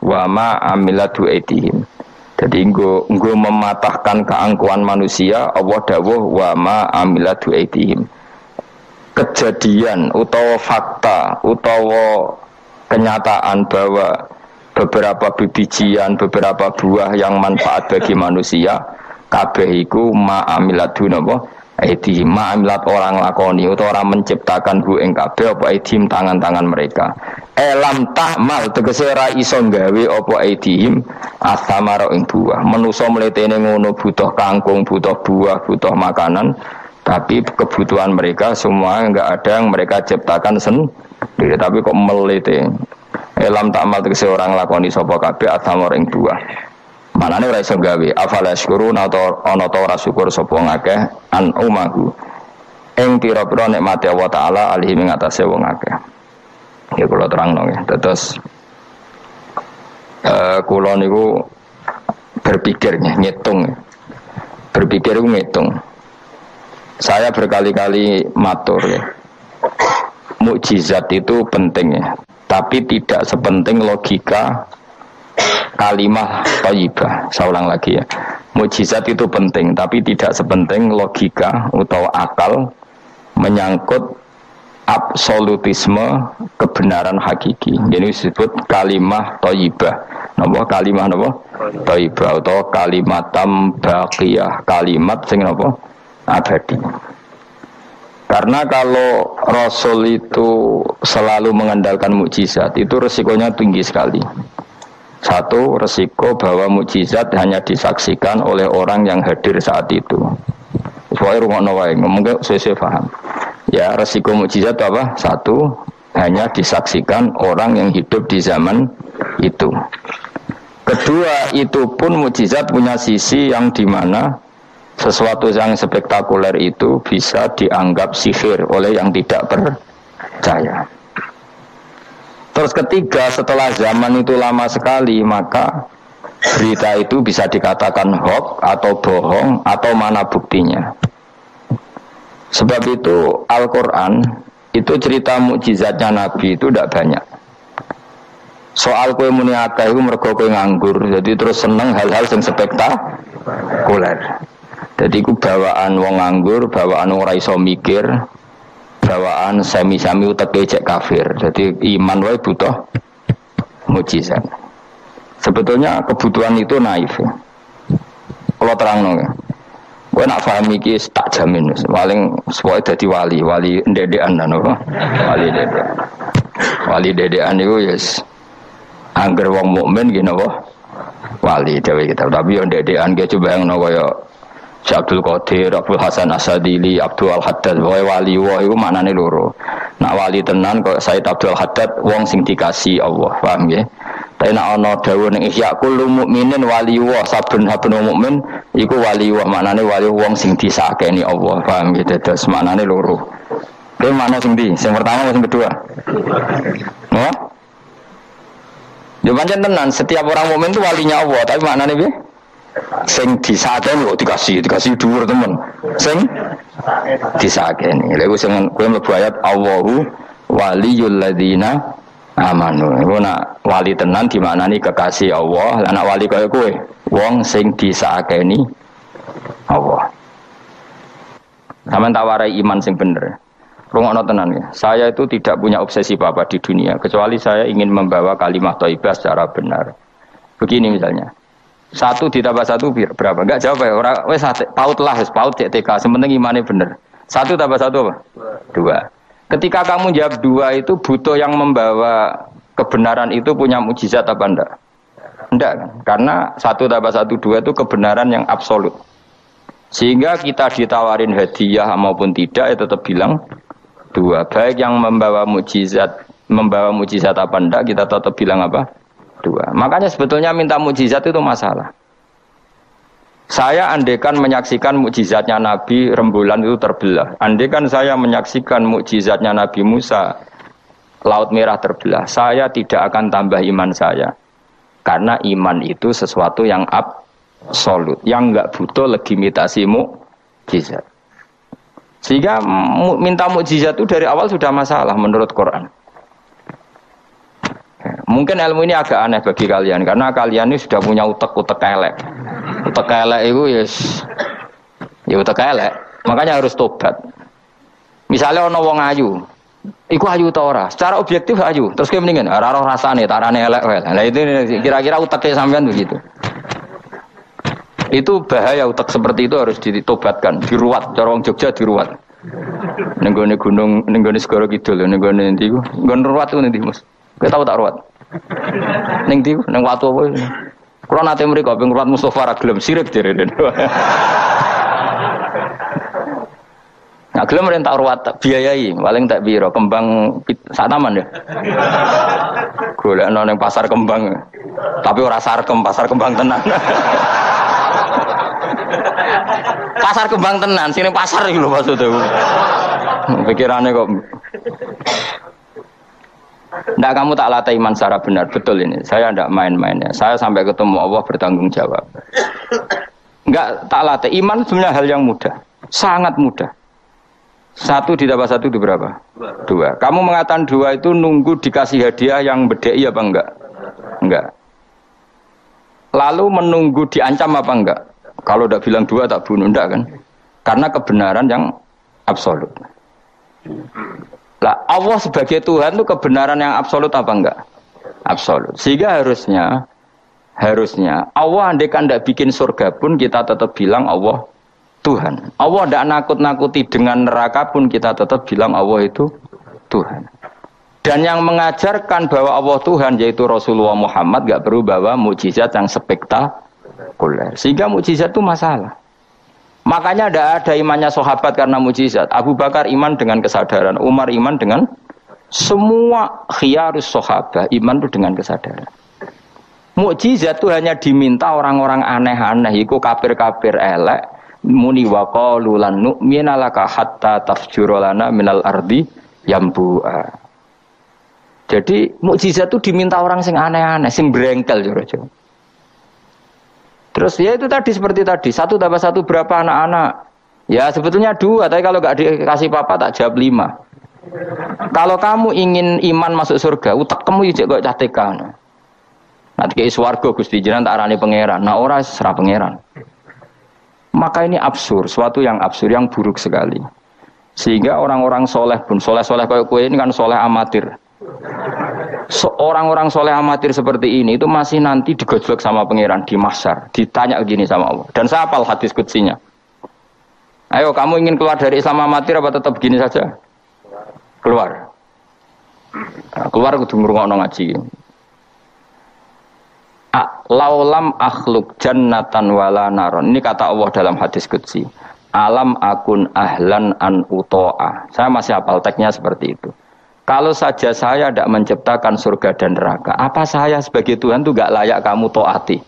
wa ma amilatu aidihim. Jadi nggo nggo mematahkan keangkuhan manusia Allah dawuh wa ma amilatu aidihim. Kejadian utawa fakta utawa kenyataan bahwa beberapa bibijian, beberapa buah yang manfaat bagi manusia kabeh iku ma amilatu napa Aidi amilat orang lakoni atau orang menciptakan hu ing kabeh apa aidihim tangan-tangan mereka. Elam tahmal tegese ora iso gawe apa aidihim asamara ing buah. Menusa mletene ngono butuh kangkung, butuh buah, butuh makanan, tapi kebutuhan mereka semua enggak ada yang mereka ciptakan sendiri, tapi kok melete. Elam takmal tegese orang lakoni sapa kabeh asamara ing buah. Manane ora iso gawe afala syukurun atau sapa ngakeh an umahu. Ing pira-pira nikmate Allah taala alihi ing atase wong akeh. Ya kula terangno ya. Terus eh kula niku berpikir ngitung. Berpikir itu ngitung. Saya berkali-kali matur ya. Mukjizat itu penting ya, tapi tidak sepenting logika kalimah thayyibah. Saya ulang lagi ya. Mujizat itu penting, tapi tidak sepenting logika atau akal menyangkut absolutisme kebenaran hakiki. Jadi disebut kalimah thayyibah. Napa kalimah napa? Thayyibah atau kalimatam baqiyah, kalimat sing napa? abadi. Karena kalau Rasul itu selalu mengandalkan mukjizat, itu resikonya tinggi sekali. Satu, resiko bahwa mukjizat hanya disaksikan oleh orang yang hadir saat itu. Soalnya rumah mungkin saya paham. Ya, resiko mukjizat apa? Satu, hanya disaksikan orang yang hidup di zaman itu. Kedua, itu pun mukjizat punya sisi yang di mana sesuatu yang spektakuler itu bisa dianggap sihir oleh yang tidak percaya. Terus ketiga setelah zaman itu lama sekali maka berita itu bisa dikatakan hoax atau bohong atau mana buktinya. Sebab itu Al-Quran itu cerita mukjizatnya Nabi itu tidak banyak. Soal kue muni akeh itu mergo kue nganggur, jadi terus seneng hal-hal yang spektakuler. Jadi ku bawaan wong nganggur, bawaan wong raiso mikir, bawaan semi-semi uteke cek kafir. Jadi iman wae butuh mujizat. Sebetulnya kebutuhan itu naif. Ya. Kalau terang nong, gue nak paham iki tak jamin, paling sesuai jadi wali, wali dedean dan apa, wali dede, wali dedean itu yes, angger wong mukmin gini apa, wali dewi kita, tapi yang dedean gue coba yang nopo ya Abdul Qadir, Abdul Hasan Asadili, Abdul Haddad, wae wali wah itu maknane loro. Nak wali tenan kok Said Abdul Haddad wong sing dikasih Allah, paham ya? Tapi nak ana dawuh ning Ihya kullu mukminin wali wah saben saben mukmin iku wali wah maknane wali wong sing disakeni Allah, paham ya? Dados maknane loro. Ini mana sing di? Sing pertama sing kedua? Oh? Ya pancen tenan, setiap orang mukmin itu walinya Allah, tapi maknane piye? Sing disakeni kok dikasih dikasih dhuwur temen sing disakeni lha iku sing kowe mlebu ayat Allahu waliyul ladzina amanu iku nak wali tenan dimaknani kekasih Allah lan nak wali kaya kowe wong sing disakeni Allah Sampeyan tawarai iman sing bener Rungokno tenan ya. Saya itu tidak punya obsesi apa-apa di dunia kecuali saya ingin membawa kalimat thayyibah secara benar. Begini misalnya. Satu ditambah satu berapa? Enggak jawab ya. Orang wes paut lah, wes paut CTK. Sementing imannya bener. Satu tambah satu apa? Dua. Ketika kamu jawab dua itu butuh yang membawa kebenaran itu punya mujizat apa enggak? Enggak kan? Karena satu tambah satu dua itu kebenaran yang absolut. Sehingga kita ditawarin hadiah maupun tidak ya tetap bilang dua. Baik yang membawa mujizat membawa mujizat apa enggak kita tetap bilang apa? Dua. Makanya sebetulnya minta mujizat itu masalah. Saya andekan menyaksikan mukjizatnya Nabi rembulan itu terbelah. Andekan saya menyaksikan mukjizatnya Nabi Musa laut merah terbelah. Saya tidak akan tambah iman saya. Karena iman itu sesuatu yang absolut, yang enggak butuh legitimasi mukjizat. Sehingga minta mukjizat itu dari awal sudah masalah menurut Quran. Mungkin ilmu ini agak aneh bagi kalian karena kalian ini sudah punya utek-utek elek. Utek elek itu yes, ya utek elek. Makanya harus tobat. Misalnya ono wong ayu, Iku ayu ta ora? Secara objektif ayu. Terus kayak mendingan ora roh rasane, tarane elek wae. Nah itu kira-kira utek sampean begitu. Itu bahaya utek seperti itu harus ditobatkan, diruat. Cara wong Jogja diruat. Nenggone gunung, nenggone segoro kidul, nenggone ndi ku? Nggon ruwat ku ndi, Mus? Kowe tau tak ruwat? Ning ndi ning watu apa? Kulo nate mriko ping ruwat Mustofa ra gelem sirik jere. Nah, gelem rentah ruwat tak biayai, paling tak biro kembang saat taman ya. Golek nang pasar kembang. Tapi ora sarkem, pasar kembang tenan. pasar kembang tenan, sini pasar iki lho maksudnya. Pikirannya kok Nggak kamu tak latih iman secara benar, betul ini. Saya tidak main-mainnya. Saya sampai ketemu Allah bertanggung jawab. Enggak tak latih. Iman sebenarnya hal yang mudah. Sangat mudah. Satu ditambah satu itu berapa? Dua. Kamu mengatakan dua itu nunggu dikasih hadiah yang bedei apa enggak? Enggak. Lalu menunggu diancam apa enggak? Kalau udah bilang dua tak bunuh enggak kan? Karena kebenaran yang absolut. Lah Allah sebagai Tuhan itu kebenaran yang absolut apa enggak? Absolut. Sehingga harusnya harusnya Allah andekan tidak bikin surga pun kita tetap bilang Allah Tuhan. Allah tidak nakut-nakuti dengan neraka pun kita tetap bilang Allah itu Tuhan. Dan yang mengajarkan bahwa Allah Tuhan yaitu Rasulullah Muhammad gak perlu bawa mujizat yang spektakuler. Sehingga mujizat itu masalah. Makanya tidak ada imannya sahabat karena mujizat. Abu Bakar iman dengan kesadaran, Umar iman dengan semua khiyarus sahabat iman itu dengan kesadaran. Mukjizat itu hanya diminta orang-orang aneh-aneh, itu kafir-kafir elek, muni wa qalu lan nu'mina laka hatta tafjura lana minal ardi yambu'a. Jadi mukjizat itu diminta orang sing aneh-aneh, sing brengkel jero Terus ya itu tadi seperti tadi, satu tambah satu berapa anak-anak? Ya sebetulnya dua, tapi kalau nggak dikasih papa tak jawab lima. Kalau kamu ingin iman masuk surga, utak kamu ijek kok catekan. Nanti kayak swargo gusti jiran tak arani pangeran. Nah orang serah pangeran. Maka ini absurd, suatu yang absurd, yang buruk sekali. Sehingga orang-orang soleh pun, soleh-soleh kayak kue ini kan soleh amatir. Orang-orang soleh amatir seperti ini itu masih nanti digojlok sama pangeran di masar, ditanya begini sama Allah. Dan saya apal hadis kutsinya. Ayo kamu ingin keluar dari Islam amatir apa tetap begini saja? Keluar. Nah, keluar kudu ngrungokno ngaji. Laulam akhluk jannatan wala naron. Ini kata Allah dalam hadis kutsi. Alam akun ahlan an uto'a. Saya masih hafal teksnya seperti itu. Kalau saja saya tidak menciptakan surga dan neraka, apa saya sebagai Tuhan itu gak layak kamu toati?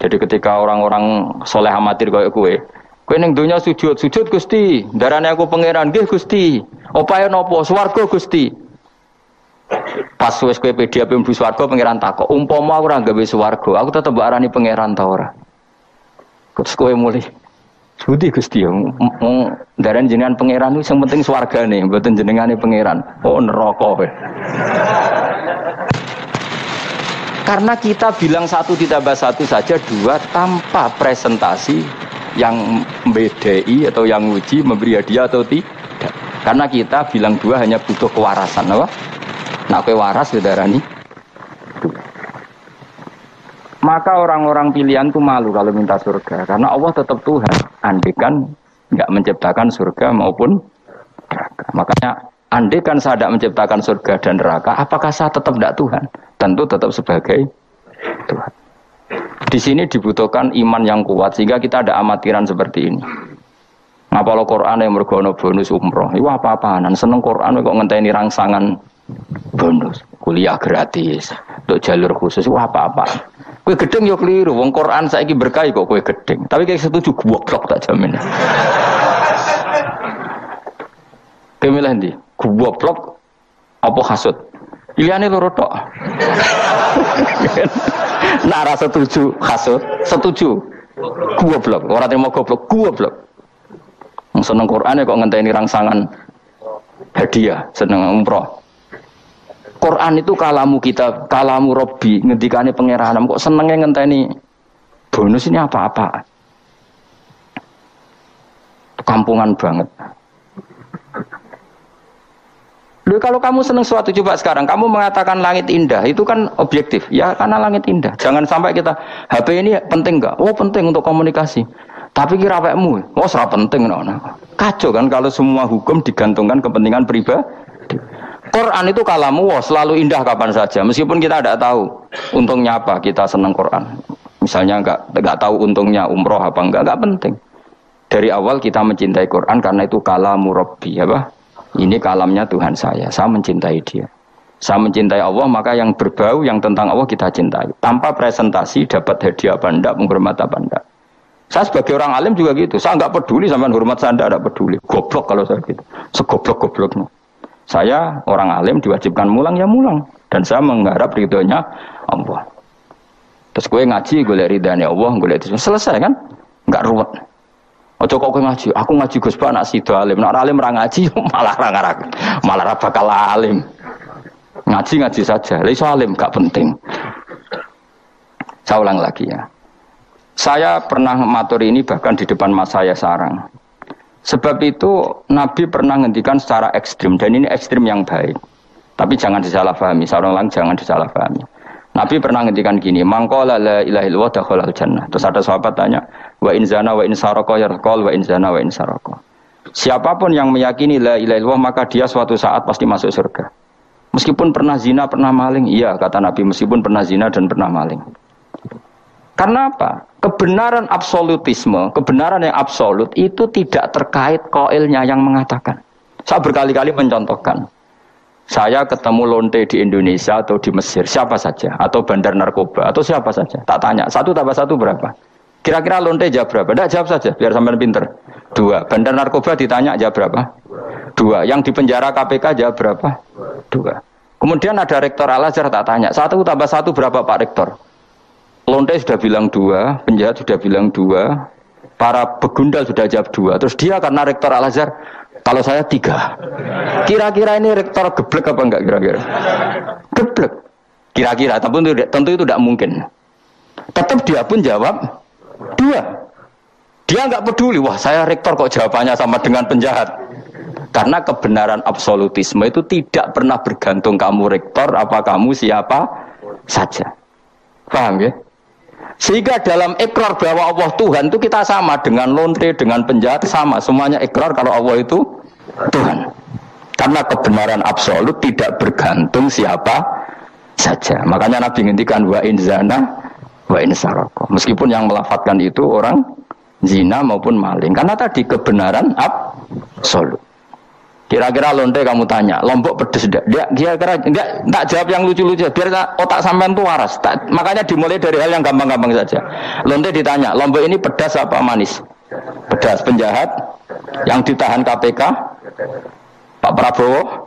Jadi ketika orang-orang soleh amatir kayak kue, kue neng dunia sujud, sujud gusti, darahnya aku pangeran, gih gusti, opaya nopo, swargo gusti. Pas wes kue pedi apa mbu swargo pangeran tako, umpama aku orang gawe swargo, aku tetap barani pangeran tau ora. Terus kue mulai, Budi Gusti ya, jenengan pangeran itu yang penting swarga nih, buatan jenengan pangeran. Oh neraka. Karena kita bilang satu ditambah satu saja dua tanpa presentasi yang membedai atau yang uji memberi hadiah atau tidak. Karena kita bilang dua hanya butuh kewarasan, apa? Nak kewaras ya darani dua. Maka orang-orang pilihan itu malu kalau minta surga. Karena Allah tetap Tuhan. Andikan nggak menciptakan surga maupun neraka. Makanya andikan saya tidak menciptakan surga dan neraka, apakah saya tetap tidak Tuhan? Tentu tetap sebagai Tuhan. Di sini dibutuhkan iman yang kuat sehingga kita ada amatiran seperti ini. Ngapa lo Quran yang mergono bonus umroh? Iwah apa-apaan? Seneng Quran kok ngenteni rangsangan bonus, kuliah gratis, untuk jalur khusus, wah apa-apa. Kue gedeng yo keliru. Wong Quran saiki berkah kok kue gedeng. Tapi kayak setuju goblok tak jamin. Kemilah ndi? Goblok apa hasut? Pilihannya loro. Nara setuju hasut, setuju. Goblok. Orang terima goblok, goblok. Seneng Quran kok ngenteni rangsangan hadiah, seneng umroh. Quran itu kalamu kita, kalamu Robbi, ngendikane pangeran. Kok senengnya ngenteni bonus ini apa-apa? Kampungan banget. Loh, kalau kamu senang suatu coba sekarang, kamu mengatakan langit indah, itu kan objektif. Ya karena langit indah. Jangan sampai kita HP ini penting nggak? Oh penting untuk komunikasi. Tapi kira mu, oh serah penting, no, no. kacau kan kalau semua hukum digantungkan kepentingan pribadi. Quran itu kalamu wah, selalu indah kapan saja. Meskipun kita tidak tahu untungnya apa kita senang Quran. Misalnya nggak nggak tahu untungnya umroh apa enggak, nggak penting. Dari awal kita mencintai Quran karena itu kalamu Robbi, apa? Ini kalamnya Tuhan saya. Saya mencintai dia. Saya mencintai Allah, maka yang berbau, yang tentang Allah kita cintai. Tanpa presentasi dapat hadiah apa enggak, menghormat apa enggak. Saya sebagai orang alim juga gitu. Saya nggak peduli sama hormat saya enggak peduli. Goblok kalau saya gitu. Segoblok-gobloknya. Saya orang alim diwajibkan mulang ya mulang dan saya mengharap ridhonya Allah. Terus gue ngaji gue lihat ridhanya Allah, gue lihat selesai kan? Nggak ruwet. Ojo kok gue ngaji, aku ngaji Gus Pak nak sido alim, nak alim orang ngaji malah orang ngarak, malah bakal alim. Ngaji ngaji saja, iso alim gak penting. Saya ulang lagi ya. Saya pernah matur ini bahkan di depan mas saya sarang. Sebab itu Nabi pernah ngendikan secara ekstrim dan ini ekstrim yang baik. Tapi jangan disalahpahami, seorang lain jangan disalahpahami. Nabi pernah ngendikan gini, mangkola la ilaha illallah jannah. Terus ada sahabat tanya, wa in zana wa in saraka yarqal wa in zana wa in saraka. Siapa pun yang meyakini la ilaha illallah maka dia suatu saat pasti masuk surga. Meskipun pernah zina, pernah maling, iya kata Nabi, meskipun pernah zina dan pernah maling. Karena apa? Kebenaran absolutisme, kebenaran yang absolut itu tidak terkait koilnya yang mengatakan. Saya berkali-kali mencontohkan. Saya ketemu lonte di Indonesia atau di Mesir, siapa saja, atau bandar narkoba, atau siapa saja. Tak tanya, satu tambah satu berapa? Kira-kira lonte jawab berapa? Tidak jawab saja, biar sampai pinter. Dua. Bandar narkoba ditanya jawab berapa? Dua. Yang di penjara KPK jawab berapa? Dua. Kemudian ada rektor Al Azhar tak tanya, satu tambah satu berapa Pak Rektor? Lonte sudah bilang dua, penjahat sudah bilang dua, para begundal sudah jawab dua. Terus dia karena rektor Al Azhar, kalau saya tiga. Kira-kira ini rektor geblek apa enggak kira-kira? Geblek. Kira-kira, tapi tentu itu tidak mungkin. Tetap dia pun jawab dua. Dia nggak peduli, wah saya rektor kok jawabannya sama dengan penjahat. Karena kebenaran absolutisme itu tidak pernah bergantung kamu rektor, apa kamu siapa saja. Paham ya? Sehingga dalam ikrar bahwa Allah Tuhan itu kita sama dengan lonte, dengan penjahat sama. Semuanya ikrar kalau Allah itu Tuhan. Karena kebenaran absolut tidak bergantung siapa saja. Makanya Nabi ngintikan wa in zana wa in saroko. Meskipun yang melafatkan itu orang zina maupun maling. Karena tadi kebenaran absolut. Kira-kira lonte kamu tanya, lombok pedes enggak? Dia kira-kira enggak enggak jawab yang lucu-lucu biar otak sampean tuh waras. Tak, makanya dimulai dari hal yang gampang-gampang saja. Lonte ditanya, lombok ini pedas apa manis? Pedas penjahat yang ditahan KPK Pak Prabowo,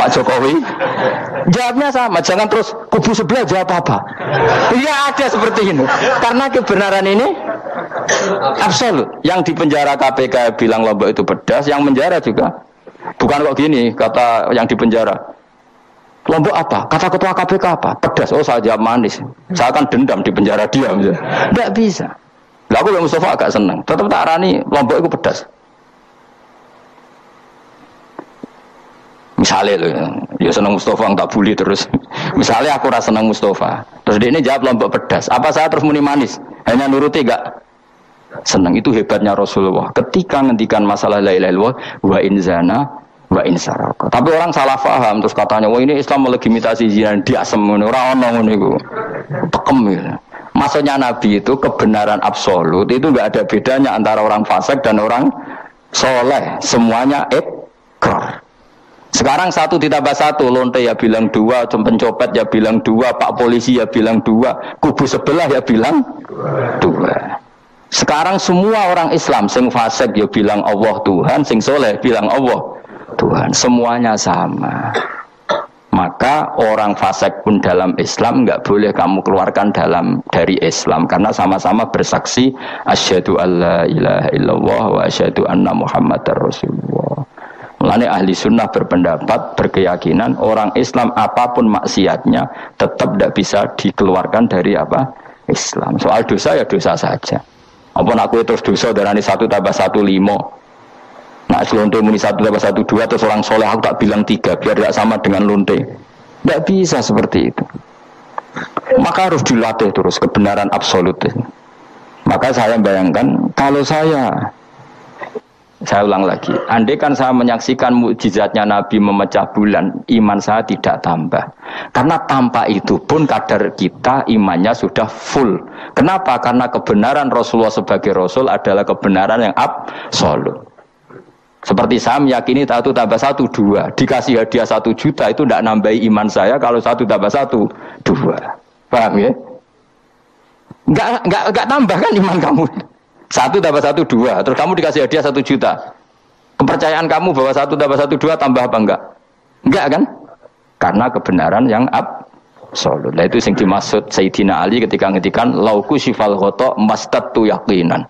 Pak Jokowi. Jawabnya sama, jangan terus kubu sebelah jawab apa. Iya ada seperti ini. Karena kebenaran ini absolut. Yang di penjara KPK bilang lombok itu pedas, yang menjara juga Bukan kok gini, kata yang di penjara. Lombok apa? Kata ketua KPK apa? Pedas. Oh saya jawab manis. Saya akan dendam di penjara dia. Tidak bisa. Lah aku yang Mustafa agak seneng. Tetap tak rani Lombok itu pedas. Misalnya loh, ya seneng Mustafa tak bully terus. Misalnya aku rasa seneng Mustafa. Terus dia ini jawab Lombok pedas. Apa saya terus muni manis? Hanya nuruti gak? Senang itu hebatnya Rasulullah. Ketika ngendikan masalah la ilaha illallah wa in zana wa in saraka. Tapi orang salah paham terus katanya, "Wah, ini Islam melegitimasi zina." Dia semono ora ono ngono iku. Tekem ya. Maksudnya Nabi itu kebenaran absolut itu enggak ada bedanya antara orang fasik dan orang soleh. Semuanya ikrar. Sekarang satu ditambah satu, lonte ya bilang dua, pencopet ya bilang dua, pak polisi ya bilang dua, kubu sebelah ya bilang dua. Sekarang semua orang Islam sing fasik ya bilang Allah Tuhan, sing soleh bilang Allah Tuhan. Semuanya sama. Maka orang fasik pun dalam Islam nggak boleh kamu keluarkan dalam dari Islam karena sama-sama bersaksi asyhadu alla ilaha illallah wa asyhadu anna muhammadar rasulullah. Mulane ahli sunnah berpendapat, berkeyakinan orang Islam apa pun maksiatnya tetap tidak bisa dikeluarkan dari apa Islam. Soal dosa ya dosa saja. Apa aku terus dosa darani satu tambah satu limo. Nak lonte muni satu tambah satu dua terus orang soleh aku tak bilang tiga biar tidak sama dengan lonte. Tidak bisa seperti itu. Maka harus dilatih terus kebenaran absolut. Maka saya bayangkan kalau saya saya ulang lagi, andai kan saya menyaksikan mukjizatnya Nabi memecah bulan, iman saya tidak tambah. Karena tanpa itu pun kadar kita imannya sudah full. Kenapa? Karena kebenaran Rasulullah sebagai Rasul adalah kebenaran yang absolut. Seperti saya meyakini satu tambah satu dua, dikasih hadiah satu juta itu tidak nambahi iman saya kalau satu tambah satu dua. Paham ya? Enggak, enggak, enggak tambah kan iman kamu. Satu tambah satu dua. Terus kamu dikasih hadiah satu juta. Kepercayaan kamu bahwa satu tambah satu dua tambah apa enggak? Enggak kan? Karena kebenaran yang absolut. Nah itu yang dimaksud Sayyidina Ali ketika ngetikan lauku sifal khoto mastatu yakinan.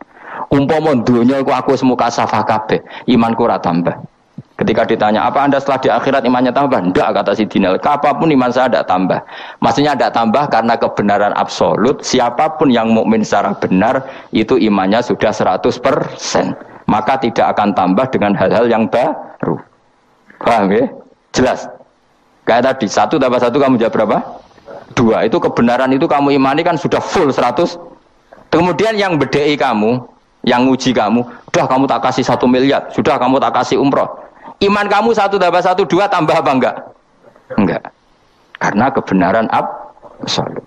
Umpama dunia aku aku semua kasafah kabeh, imanku ora tambah. Ketika ditanya, apa anda setelah di akhirat imannya tambah? Tidak, kata si Dinal. Apa pun iman saya tidak tambah. Maksudnya tidak tambah karena kebenaran absolut. Siapa pun yang mukmin secara benar, itu imannya sudah 100%. Maka tidak akan tambah dengan hal-hal yang baru. Paham ya? Jelas. Kayak tadi, satu tambah satu kamu jawab berapa? Dua. Itu kebenaran itu kamu imani kan sudah full 100. Kemudian yang bedai kamu, yang uji kamu, sudah kamu tak kasih satu miliar, sudah kamu tak kasih umroh. Iman kamu satu tambah satu dua tambah apa enggak? Enggak. Karena kebenaran absolut.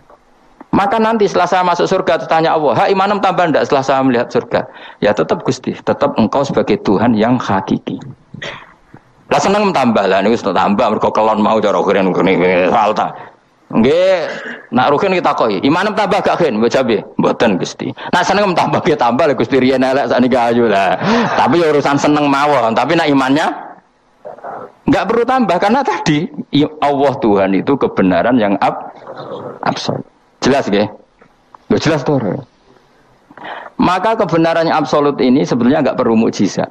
Maka nanti setelah saya masuk surga tanya Allah, ha imanem tambah enggak setelah saya melihat surga? Ya tetap Gusti, tetap engkau sebagai Tuhan yang hakiki. Lah seneng tambah lah niku tambah mergo kelon mau cara keren ngene salta. Nggih, nak rugen kita koi. Imanem tambah gak ken, mbok. Mboten Gusti. Nak seneng tambah ge tambah Gusti riyen elek sakniki ayu lah. Tapi ya urusan seneng mawon, tapi nak imannya Nggak perlu tambah karena tadi Allah Tuhan itu kebenaran yang ab, absolut. Jelas ya? Loh, jelas tuh. Maka kebenaran yang absolut ini sebenarnya nggak perlu mukjizat.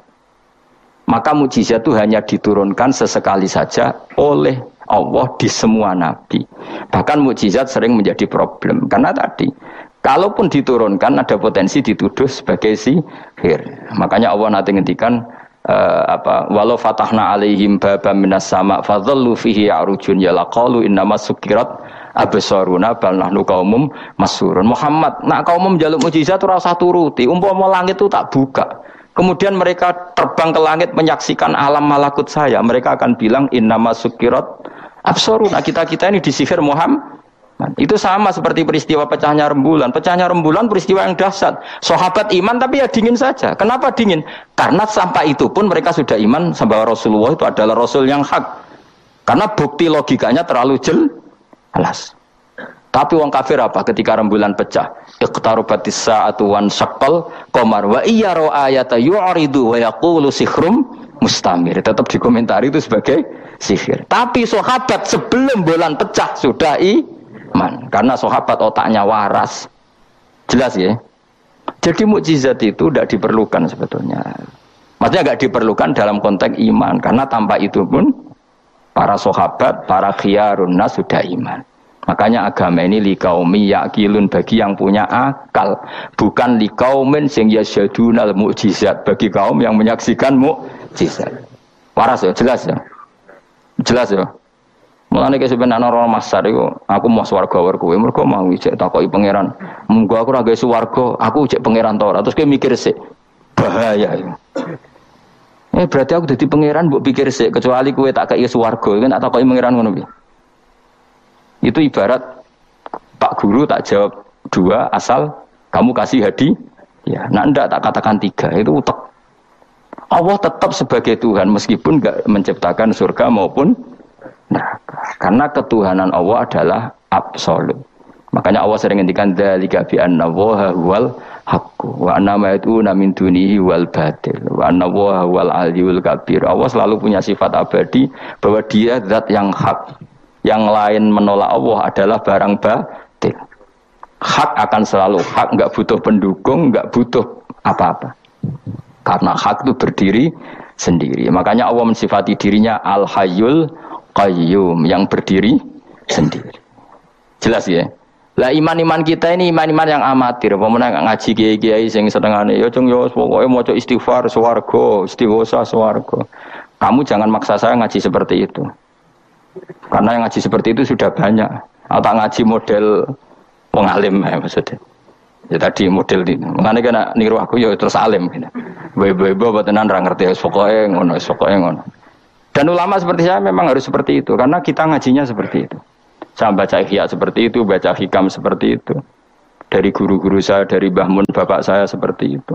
Maka mukjizat itu hanya diturunkan sesekali saja oleh Allah di semua nabi. Bahkan mukjizat sering menjadi problem karena tadi kalaupun diturunkan ada potensi dituduh sebagai sihir. Makanya Allah nanti ngendikan uh, apa? Walau fatahna alaihim babam minas sama fadhallu fihi arujun ya laqalu innama sukirat absaruna bal nahnu qaumum masurun. Muhammad nak kaum jaluk mujizat ora usah turuti. Umpama langit itu tak buka. Kemudian mereka terbang ke langit menyaksikan alam malakut saya. Mereka akan bilang innama sukirat absaruna. Kita-kita ini disihir Muhammad itu sama seperti peristiwa pecahnya rembulan. Pecahnya rembulan peristiwa yang dahsyat. Sahabat iman tapi ya dingin saja. Kenapa dingin? Karena sampai itu pun mereka sudah iman bahwa Rasulullah itu adalah Rasul yang hak. Karena bukti logikanya terlalu jelas. Tapi wong kafir apa ketika rembulan pecah? Iqtarubatis sa'atu wan syaqqal qamar wa iya ra ayata yu'ridu wa yaqulu sikhrum mustamir. Tetap dikomentari itu sebagai sihir. Tapi sahabat sebelum bulan pecah sudah i iman. Karena sahabat otaknya waras. Jelas ya? Jadi mukjizat itu tidak diperlukan sebetulnya. Maksudnya nggak diperlukan dalam konteks iman. Karena tanpa itu pun para sahabat, para khiyarun sudah iman. Makanya agama ini likaumi yakilun bagi yang punya akal, bukan likaumin sing yasyadunal mukjizat bagi kaum yang menyaksikan mukjizat. Waras ya, jelas ya. Jelas ya. Mulane ke sebenarnya orang masar itu, aku mau swarga war kowe, mereka mau cek takoki pangeran. Munggo aku ora gawe aku cek pangeran tora. Terus kayak mikir sih, bahaya. Eh berarti aku jadi pangeran buat pikir sih, kecuali kue tak kayak swarga, kan tak takoki pangeran ngono Itu ibarat Pak Guru tak jawab dua asal kamu kasih hadi, ya, nah ndak tak katakan tiga itu utek. Allah tetap sebagai Tuhan meskipun nggak menciptakan surga maupun neraka. Karena ketuhanan Allah adalah absolut. Makanya Allah sering ngendikan dzalika bi anna wa huwal haqqu wa anna ma yatuna min dunihi wal batil wa anna wa huwal aliyul kabir. Allah selalu punya sifat abadi bahwa dia zat yang hak. Yang lain menolak Allah adalah barang batil. Hak akan selalu hak, nggak butuh pendukung, nggak butuh apa-apa. Karena hak itu berdiri sendiri. Makanya Allah mensifati dirinya Al Hayyul Qayyum yang berdiri sendiri. Jelas ya? Lah iman-iman kita ini iman-iman yang amatir. Pemenang ngaji kiai-kiai sing senengane ya cung yo pokoke maca istighfar swarga, istighosa swarga. Kamu jangan maksa saya ngaji seperti itu. Karena yang ngaji seperti itu sudah banyak. Atau ngaji model pengalim ya maksudnya. Ya tadi model ini. Mengenai kena niru aku ya terus alim. Gitu. Ibu-ibu tenan ra ngerti pokoknya ngono, pokoknya ngono. Dan ulama seperti saya memang harus seperti itu karena kita ngajinya seperti itu. Saya baca ihya seperti itu, baca hikam seperti itu. Dari guru-guru saya, dari Mbah Mun, bapak saya seperti itu.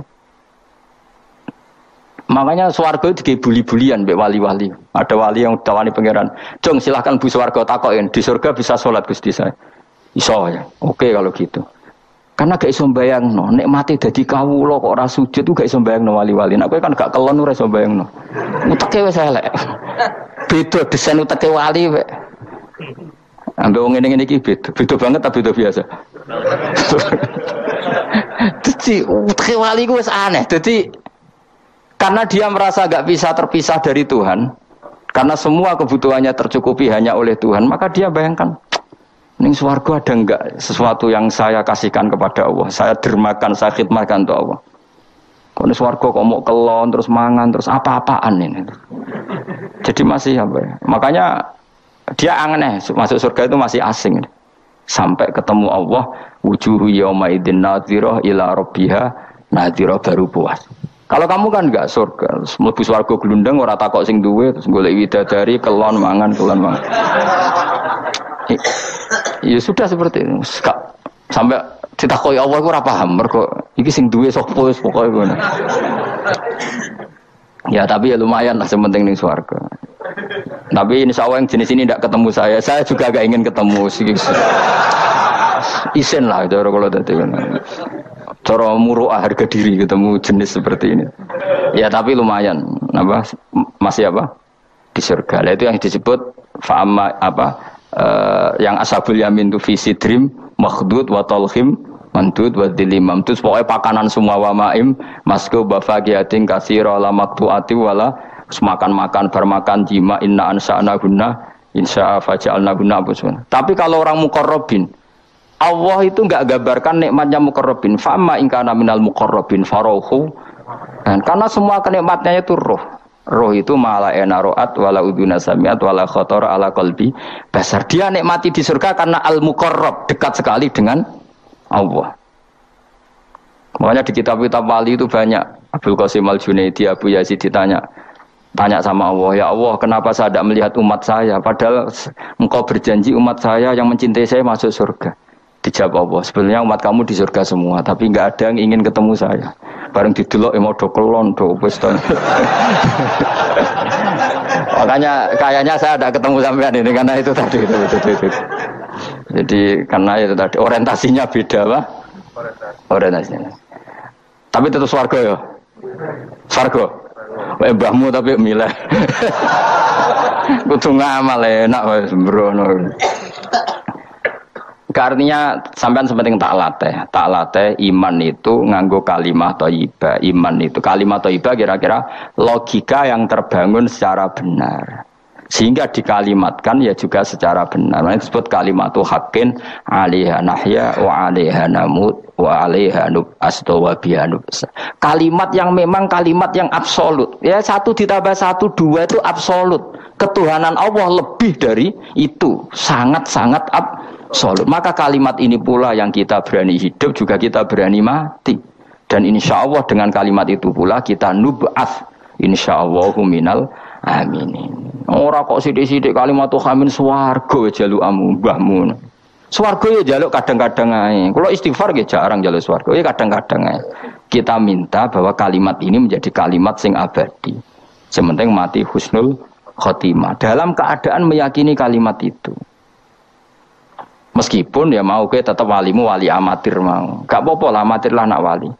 Makanya swarga itu buli-bulian mbek wali-wali. Ada wali yang tawani pangeran. Jong silahkan bu swarga takokin di surga bisa sholat gusti saya. Iso ya. Oke kalau gitu. Karena gak iso bayang no, nek mati dadi kawula kok ora sujud tuh gak iso bayang no wali-wali. Nek kan gak kelon ora iso bayang no. Uteke wis elek. Beda desain uteke wali wek. Ambil wong ini iki beda, beda banget tapi beda biasa. Jadi wali gue aneh. Jadi karena dia merasa gak bisa terpisah dari Tuhan, karena semua kebutuhannya tercukupi hanya oleh Tuhan, maka dia bayangkan, ini suarga ada enggak sesuatu yang saya kasihkan kepada Allah, saya dermakan, saya khidmatkan untuk Allah. Kalau suarga kok mau kelon, terus mangan, terus apa-apaan ini. Jadi masih apa ya? Makanya dia aneh masuk surga itu masih asing sampai ketemu Allah wujuhu yauma idzin nadhirah ila rabbiha nadhirah baru puas kalau kamu kan enggak surga mlebu swarga glundeng ora takok sing duwe terus golek widadari kelon mangan kelon mangan ya sudah seperti itu sampai ditakoki Allah ora paham mergo iki sing duwe sapa wis pokoke ngono ya tapi ya lumayan lah sementing ning swarga tapi insya Allah yang jenis ini tidak ketemu saya. Saya juga agak ingin ketemu. Isen lah cara kalau tadi. Cara muruah harga diri ketemu jenis seperti ini. Ya tapi lumayan. Apa? Masih apa? Di surga. Nah, itu yang disebut fa'ama apa? Uh, yang asabul yamin itu visi dream makhdud wa talhim mandud wa dilimam itu pokoknya pakanan semua wa maim masku bafagiatin kasiro la maktuati wala semakan-makan bermakan jima inna ansa'na guna insya faja'alna guna tapi kalau orang mukorrobin Allah itu nggak gambarkan nikmatnya mukorrobin fama ingkana minal mukorrobin farohu. Dan karena semua kenikmatnya itu roh roh itu malah enaroat wala uduna samiat wala khotor ala kolbi besar dia nikmati di surga karena al mukorrob dekat sekali dengan Allah makanya di kitab-kitab wali itu banyak Abdul Qasim al Junaidi Abu Yazid ditanya Tanya sama Allah, ya Allah, kenapa saya tidak melihat umat saya? Padahal engkau berjanji umat saya yang mencintai saya masuk surga. Dijawab Allah, sebenarnya umat kamu di surga semua, tapi nggak ada yang ingin ketemu saya. Bareng didelok mau do kelon, do Makanya kayaknya saya ada ketemu sampean ini karena itu tadi itu, itu, itu, itu. Jadi karena itu tadi orientasinya beda, Pak. Orientasinya. Tapi tetap swarga ya. Swarga. Wae mbahmu tapi milih. Kudu ngamal enak wae sembrono. Artinya sampean sepenting tak latih, tak latih iman itu nganggo kalimat thayyibah. Iman itu kalimat thayyibah kira-kira logika yang terbangun secara benar sehingga dikalimatkan ya juga secara benar. Nah, disebut kalimat tuh hakin alaiha nahya wa alaiha namut wa alaiha nub bihanub. Kalimat yang memang kalimat yang absolut. Ya satu ditambah satu dua itu absolut. Ketuhanan Allah lebih dari itu. Sangat-sangat absolut. Maka kalimat ini pula yang kita berani hidup juga kita berani mati. Dan insya Allah dengan kalimat itu pula kita nub'af. Insya Allah minal aminin. Ora kok sithik-sithik kalimat hamin swarga jaluk amu mbahmu. Swarga ya jaluk kadang-kadang ae. Kalau istighfar ya jarang jaluk swarga, ya kadang-kadang ae. Kita minta bahwa kalimat ini menjadi kalimat sing abadi. Sementing mati husnul khotimah. Dalam keadaan meyakini kalimat itu. Meskipun ya mau ke tetap walimu wali amatir mau. Gak apa-apa lah amatir lah nak wali.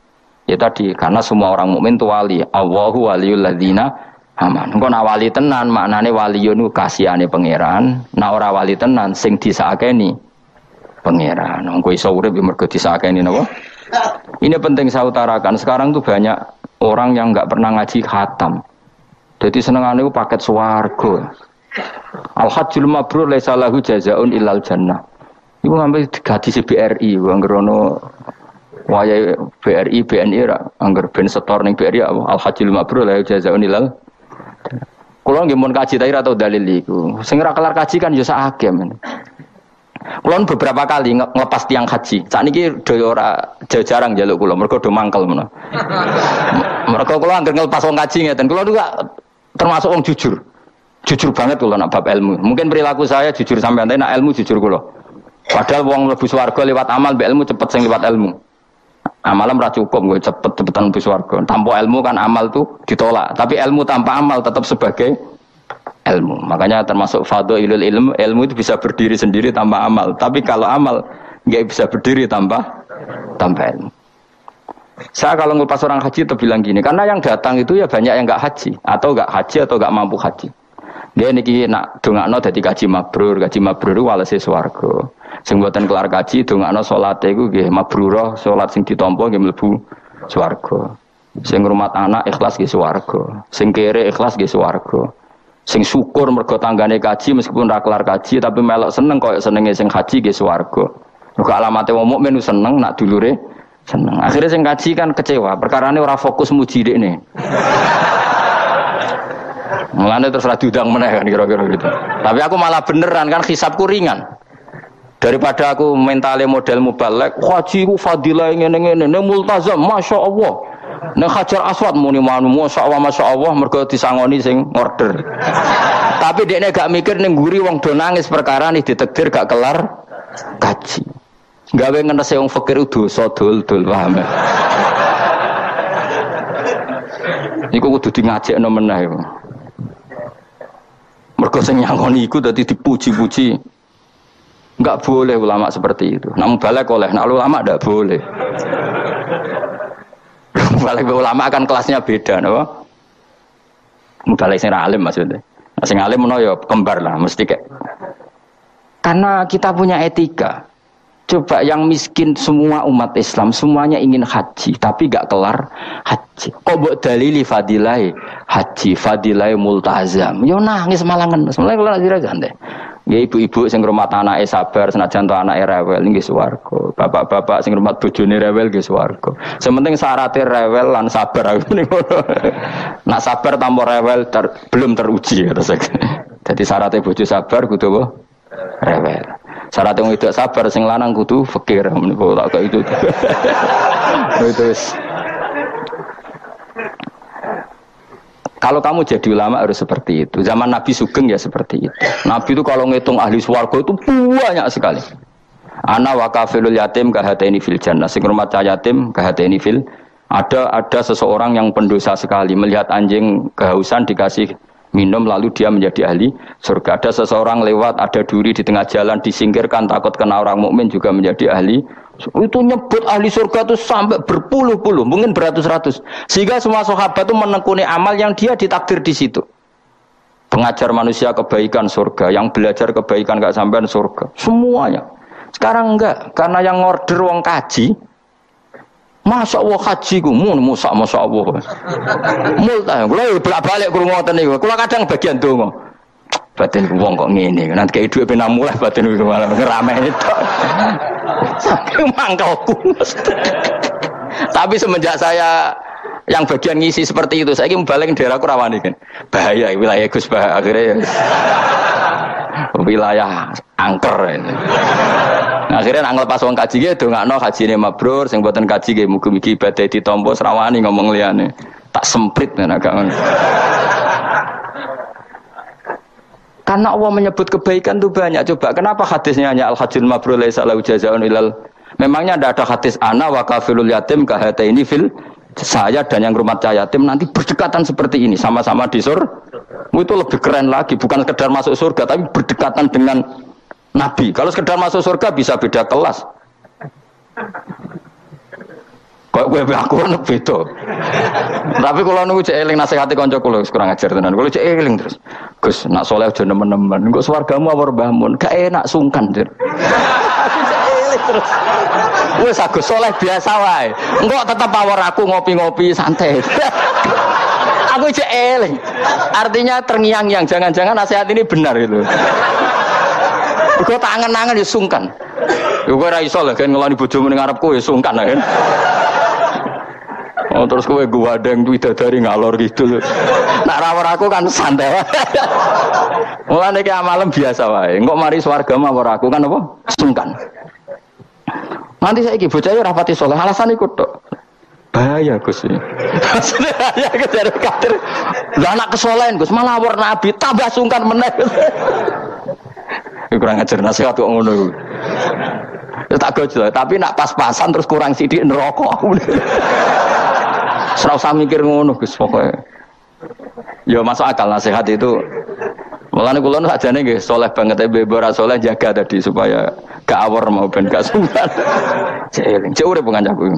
Ya tadi karena semua orang mukmin itu wali. Allahu waliul ladzina aman. Engko nak wali tenan maknane wali yo kasihane pangeran, nak ora wali tenan sing disakeni pangeran. Engko iso urip mergo disakeni napa? Ini penting saya utarakan. Sekarang tuh banyak orang yang nggak pernah ngaji khatam. Jadi senengane paket swarga. Al hajjul mabrur laisa lahu jazaun illal jannah. Iku ngambil gaji si BRI, anggerono waya BRI, BNI angger ben setor ning BRI Al hajjul mabrur lahu jazaun illal Kulo nggih mun kaji tapi atau dalil iku. Sing ora kelar kaji kan yo sak akeh men. Kulo beberapa kali ngelepas tiang haji. Saat ini do ora jarang jaluk kulo, mereka do mangkel mana. mereka kulo angker ngelepas wong kaji ngeten. Kulo juga termasuk wong jujur. Jujur banget kulo nak bab ilmu. Mungkin perilaku saya jujur sampai nanti nak ilmu jujur kulo. Padahal wong lebih swarga lewat amal, be ilmu cepet sing lewat ilmu. Amalan ora cukup gue cepet cepetan lebih swarga. Tanpa ilmu kan amal tuh ditolak. Tapi ilmu tanpa amal tetap sebagai ilmu. Makanya termasuk ilul ilmu, ilmu itu bisa berdiri sendiri tanpa amal. Tapi kalau amal nggak bisa berdiri tanpa tanpa ilmu. Saya kalau ngupas orang haji itu bilang gini, karena yang datang itu ya banyak yang nggak haji atau nggak haji atau nggak mampu haji. Dia niki nak dongakno dadi kaji mabrur, kaji mabrur walase swarga. Sing mboten kelar kaji dongakno salate iku nggih mabrurah, salat sing ditampa nggih mlebu swarga. Sing rumah anak ikhlas nggih swarga. Sing kere ikhlas nggih swarga sing syukur mergo tanggane kaji meskipun ra kelar kaji tapi melok seneng koyo senenge sing haji ge swarga. Mergo alamate wong mukmin seneng nak dulure seneng. Akhirnya sing kaji kan kecewa, perkara ini orang fokus muji ini. Mulane terus ra diundang meneh kan kira-kira gitu. Tapi aku malah beneran kan hisapku ringan. Daripada aku mentale model mubalek, haji ku fadilah ngene-ngene, multazam, masya Allah. Nek Hajar Aswad muni manu masya Allah masya Allah mergo disangoni sing order. Tapi dia gak mikir ning guri wong do nangis perkara nih ditekdir gak kelar kaji. Gawe ngenese wong fakir dosa dul-dul paham ya. Iku kudu di ngajekno meneh. Mergo sing nyangoni iku dadi dipuji-puji. Enggak boleh ulama seperti itu. Namun balik oleh, nah ulama enggak boleh. Balik ulama kan kelasnya beda, no? Balik sing alim maksudnya. Nah, sing alim no ya kembar lah, mesti kayak. Karena kita punya etika. Coba yang miskin semua umat Islam semuanya ingin haji tapi gak kelar haji. Buat dalili fadilai haji fadilai multazam. Yo nangis malangan. Semuanya kelar haji deh. Ya ibu-ibu sing rumah anake sabar senajan to anake rewel nggih swarga. Bapak-bapak sing rumah bojone rewel nggih swarga. Sementing syaratnya rewel lan sabar aku Nak sabar tanpa rewel ter, belum teruji terus. Jadi syaratnya bojo sabar kudu? Rewel. Syaratnya wong tidak sabar sing lanang kudu fikir menika tak itu. Itu Kalau kamu jadi ulama harus seperti itu. Zaman Nabi Sugeng ya seperti itu. Nabi itu kalau ngitung ahli swargo itu banyak sekali. Ana wakafilul yatim kahateni fil jannah. Sing rumah yatim kahateni fil ada ada seseorang yang pendosa sekali melihat anjing kehausan dikasih minum lalu dia menjadi ahli surga. Ada seseorang lewat ada duri di tengah jalan disingkirkan takut kena orang mukmin juga menjadi ahli itu nyebut ahli surga itu sampai berpuluh-puluh, mungkin beratus-ratus. Sehingga semua sahabat itu menekuni amal yang dia ditakdir di situ. Pengajar manusia kebaikan surga, yang belajar kebaikan gak sampai surga. Semuanya. Sekarang enggak, karena yang order wong kaji, Masa Allah haji ku mun musa masa Allah. Multa, kula bolak-balik krungu ngoten niku. Kula kadang bagian donga. Batin wong kok ngene. Nanti kayak duit pena mulai batin itu malah ngerame itu. Saking mangkalku tapi semenjak saya yang bagian ngisi seperti itu saya ingin balik daerah kurawani kan bahaya wilayah Gus bah akhirnya wilayah angker ini. Nah, akhirnya nanggal pas wong kaji gitu nggak no kaji ini mabrur sing buatan kaji gitu mugi-mugi badai di tombo serawani ngomong liane tak semprit kan agak karena Allah menyebut kebaikan itu banyak. Coba kenapa hadisnya hanya al-hajjul mabrur laisa lahu jazaa'un ilal Memangnya tidak ada hadis ana wa kafilul yatim ini fil saya dan yang rumah yatim nanti berdekatan seperti ini sama-sama di sur itu lebih keren lagi bukan sekedar masuk surga tapi berdekatan dengan Nabi kalau sekedar masuk surga bisa beda kelas Kok gue aku kan beda. Tapi kalau nunggu cek eling nasihati konco kulo kurang ajar tenan. Kulo cek eling terus. Gus, nak soleh aja nemen-nemen. Engko swargamu apa mbahmun? Gak enak sungkan, Dir. terus. Wes aku soleh biasa wae. Engko tetep power aku ngopi-ngopi santai. Aku cek eling. Artinya terngiang-ngiang, jangan-jangan nasihat ini benar itu. Gue tangan-tangan ya sungkan. Ya gue ra iso lah kan ngelani bojomu ning ngarepku ya sungkan kan. Oh terus gua ada yang dari ngalor gitu. Nak rawar aku kan santai. Mulane ki malam biasa wae. Engko mari swarga mah aku kan apa? Sungkan. Nanti saya ibu bocah rapati soleh alasan ikut tok. Bahaya Gus ini. Bahaya kejar kader. Lah anak kesolehan Gus malah war nabi tambah sungkan meneh. kurang ajar nasihat kok ngono. Ya tak gojol, tapi nak pas-pasan terus kurang sidik neraka. Serau usah mikir ngono Gus pokoknya. Ya masuk akal nasihat itu. Mulane kula nu sajane nggih soleh banget e ora soleh jaga tadi supaya gak awor mau ben gak sumpan. Cek cek urip kancaku.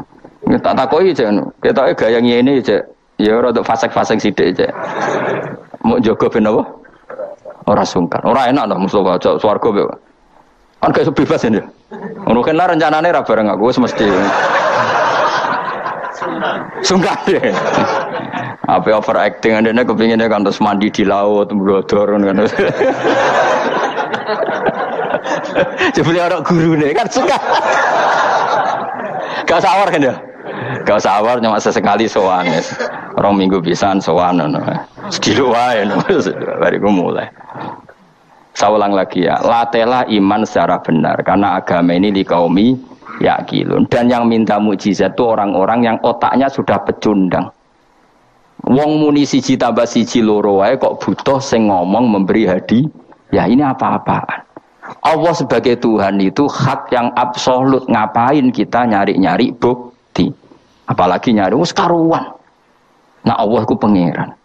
Tak takoki cek ketoke gaya ngene cek. Ya rada fasek-fasek sithik cek. Mau jaga ben apa? Ora sungkan. Ora enak lah Mustafa cok swarga Kan gak bebas ini. Ngono kan rencanane ra bareng aku wis mesti. Sungkan deh. Apa overacting anda ini kepinginnya kan terus mandi di laut, blodor kan. Coba orang guru nih kan suka. Gak sawar kan ya? Gak sawar cuma sesekali soan ya. Orang minggu pisan soan no. Sedilo wae gue mulai. Saya ulang lagi ya, latela iman secara benar karena agama ini di kaumi yakilun. Dan yang minta mukjizat itu orang-orang yang otaknya sudah pecundang. Wong muni siji tambah siji loro wae kok butuh sing ngomong memberi hadi. Ya ini apa-apaan. Allah sebagai Tuhan itu hak yang absolut. Ngapain kita nyari-nyari bukti? Apalagi nyari wis karuan. Nah Allah ku pangeran.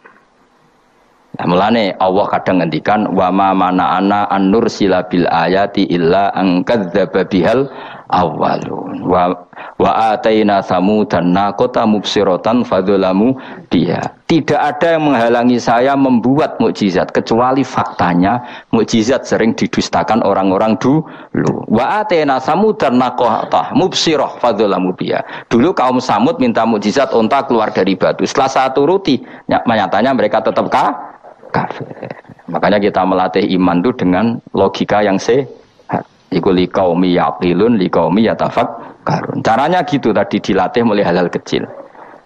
Nah, mulane Allah kadang ngendikan wa ma mana ana an nursila bil ayati illa an kadzdzaba bihal awalun wa wa ataina samudan naqata mubsiratan fadzalamu dia. Tidak ada yang menghalangi saya membuat mukjizat kecuali faktanya mukjizat sering didustakan orang-orang dulu. Wa ataina samudan naqata mubsirah fadzalamu dia. Dulu kaum Samud minta mukjizat unta keluar dari batu. Setelah satu ruti, nyatanya mereka tetap kah? Kafir. Makanya kita melatih iman itu dengan logika yang sehat. Iku li qaumi yaqilun li qaumi yatafakkarun. Caranya gitu tadi dilatih mulai hal-hal kecil.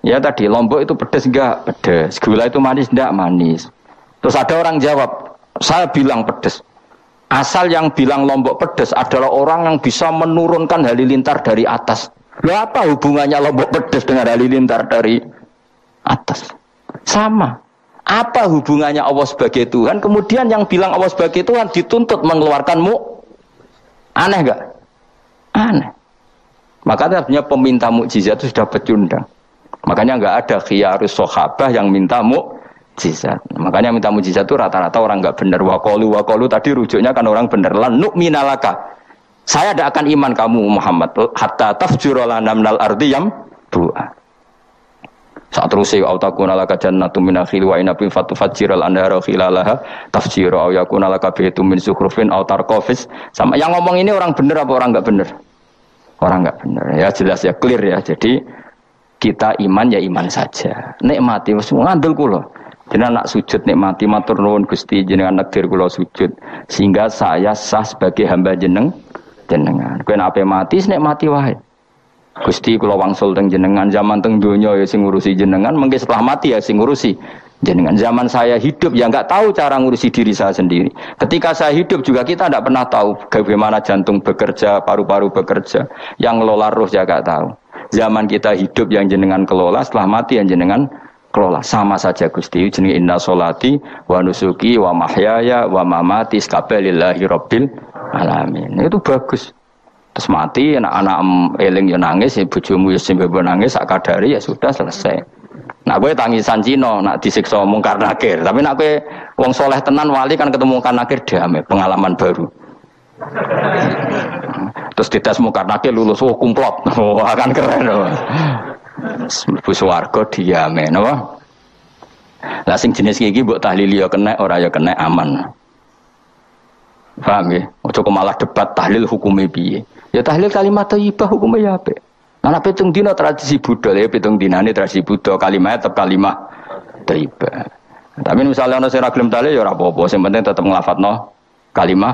Ya tadi lombok itu pedes enggak? Pedes. Gula itu manis enggak? Manis. Terus ada orang jawab, saya bilang pedes. Asal yang bilang lombok pedes adalah orang yang bisa menurunkan halilintar dari atas. Lalu apa hubungannya lombok pedes dengan halilintar dari atas? Sama. Apa hubungannya Allah sebagai Tuhan? Kemudian yang bilang Allah sebagai Tuhan dituntut mengeluarkanmu. Aneh gak? Aneh. Makanya artinya peminta mukjizat itu sudah pecundang. Makanya nggak ada khiyarus sohabah yang minta mukjizat. Makanya minta mukjizat itu rata-rata orang nggak benar. Wakolu wakolu tadi rujuknya kan orang benar. Lanuk minalaka. Saya tidak akan iman kamu Muhammad. Hatta tafjurolana minal ardi yam bu'a. Saat terus ya autakuna laka jannatu min akhil wa inabin fatu fajiral anhara khilalaha tafjira au yakuna laka baitum min sukhrufin au tarqafis. Sama yang ngomong ini orang bener apa orang enggak bener? Orang enggak bener. Ya jelas ya clear ya. Jadi kita iman ya iman saja. Nikmati wis ngandel kula. Jenengan nak sujud nikmati matur nuwun Gusti jenengan nakdir kula sujud sehingga saya sah sebagai hamba jeneng jenengan. Kowe nek mati nikmati wae. Gusti kula wangsul teng jenengan. Zaman teng donya ya sing ngurusi jenengan mengke setelah mati ya sing ngurusi jenengan. Zaman saya hidup ya nggak tahu cara ngurusi diri saya sendiri. Ketika saya hidup juga kita tidak pernah tahu bagaimana jantung bekerja paru-paru bekerja. Yang ngelola roh ya nggak tahu. Zaman kita hidup yang jenengan kelola setelah mati yang jenengan kelola. Sama saja Gusti jenenge inna solati wa nusuki wa mahyaya wa mamati alamin. Itu bagus terus mati anak-anak eling ya nangis ya bojomu ya sing nangis sak kadari ya sudah selesai Nak gue tangisan Cino, nak disiksa mungkar nakir. Tapi nak gue wong soleh tenan wali kan ketemu mungkar nakir damai, pengalaman baru. Terus dites mungkar nakir lulus, oh kumplot, oh akan keren. Oh. Bu suwargo diame, no? Lah sing jenis gigi buat tahlil ya kena, ora ya kena aman. Paham ya? Ojo malah debat tahlil hukumnya piye. Ya tahlil kalimat thayyibah hukumnya ya apa? Nah, pitung dino tradisi Buddha ya pitung dina ini tradisi Buddha kalimat tetap kalimat thayyibah. Tapi misalnya ono sing ra gelem talih ya ora apa-apa, sing penting tetep nglafadzno kalimah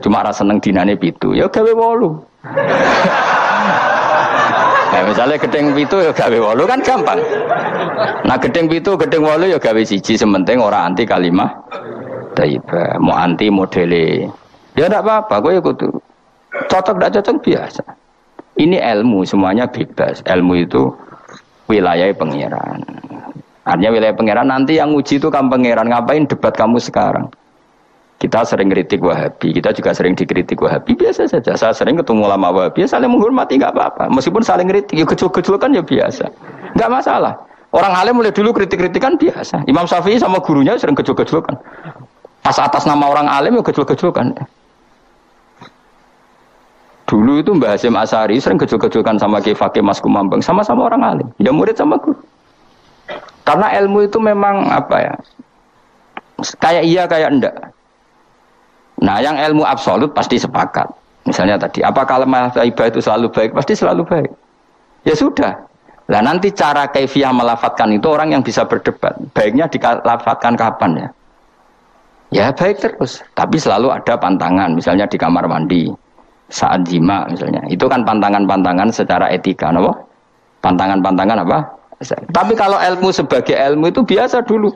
cuma rasa seneng dinane pitu. Ya gawe wolu. Nah, misalnya gedeng pitu ya gawe wolu kan gampang. Nah gedeng pitu, gedeng wolu ya gawe siji sementing ora anti kalimah thayyibah. Mau anti modele. Ya enggak apa-apa, gue ikut cocok tidak cocok biasa. Ini ilmu semuanya bebas. Ilmu itu wilayah pengiran. Artinya wilayah pengiran nanti yang uji itu kamu pengiran. Ngapain debat kamu sekarang? Kita sering kritik Wahabi, kita juga sering dikritik Wahabi, biasa saja. Saya sering ketemu lama Wahabi, ya saling menghormati nggak apa-apa. Meskipun saling kritik, ya kecil-kecil kan ya biasa, nggak masalah. Orang alim mulai dulu kritik-kritikan biasa. Imam Syafi'i sama gurunya sering kecil-kecil kan. Pas atas nama orang alim ya kecil-kecil kan. Dulu itu Mbah Hasim Asari sering kecil-kecilkan sama Ki Fakih Mas Kumambang, sama-sama orang alim. Ya murid sama guru. Karena ilmu itu memang apa ya? Kayak iya kayak enggak. Nah, yang ilmu absolut pasti sepakat. Misalnya tadi, apa kalau taibah itu selalu baik? Pasti selalu baik. Ya sudah. Nah, nanti cara kaifiah melafatkan itu orang yang bisa berdebat. Baiknya dilafatkan kapan ya? Ya baik terus, tapi selalu ada pantangan, misalnya di kamar mandi, saat jima misalnya. Itu kan pantangan-pantangan secara etika, no? Pantangan-pantangan apa? Tapi kalau ilmu sebagai ilmu itu biasa dulu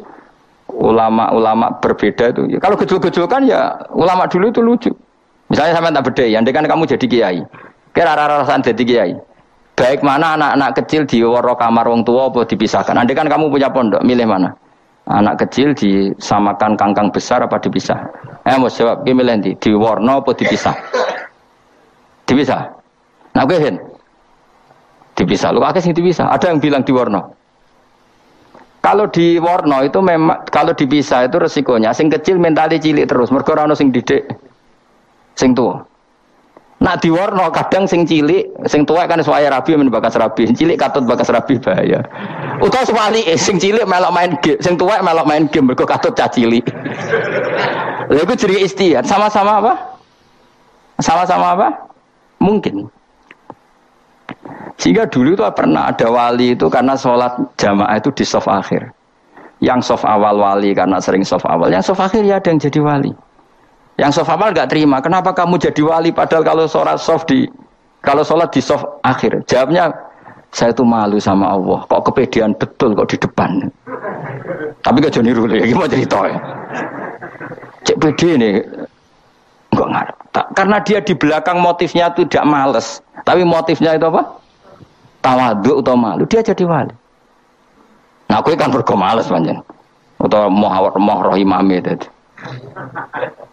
ulama-ulama berbeda itu. Kalau gejol-gejol kan ya ulama dulu itu lucu. Misalnya sama tak beda, ya kan kamu jadi kiai. Kira rasa jadi kiai. Baik mana anak-anak kecil di waro kamar wong tua apa dipisahkan. Andai kan kamu punya pondok, milih mana? Anak kecil disamakan kangkang besar apa dipisah? Eh mau jawab, milih di di warno apa dipisah? Dipisah. Nah, gue dipisah. Lu akeh sing dipisah. Ada yang bilang di warno. Kalau di warno itu memang kalau dipisah itu resikonya sing kecil mentali cilik terus mergo ora sing didik sing tua. Nah di warno kadang sing cilik, sing tua kan suaya rabi men bakas rabi, cilik katut bakas rabi bahaya. Utawa eh, sing cilik melok main game, sing tua melok main game mergo katut cah cilik. Lha iku jadi istihad, sama-sama apa? Sama-sama apa? Mungkin. Sehingga dulu itu pernah ada wali itu karena sholat jamaah itu di soft akhir. Yang soft awal wali karena sering soft awal. Yang soft akhir ya ada yang jadi wali. Yang soft awal nggak terima. Kenapa kamu jadi wali padahal kalau sholat soft di kalau sholat di soft akhir? Jawabnya saya itu malu sama Allah. Kok kepedean betul kok di depan. Tapi gak jadi dulu ya gimana cerita ya. Cek pede ini enggak ngarep. Karena dia di belakang motifnya itu tidak males. Tapi motifnya itu apa? tawadu atau malu, dia jadi wali. Nah, aku kan bergo males panjen. Atau mau mau roh imami tadi.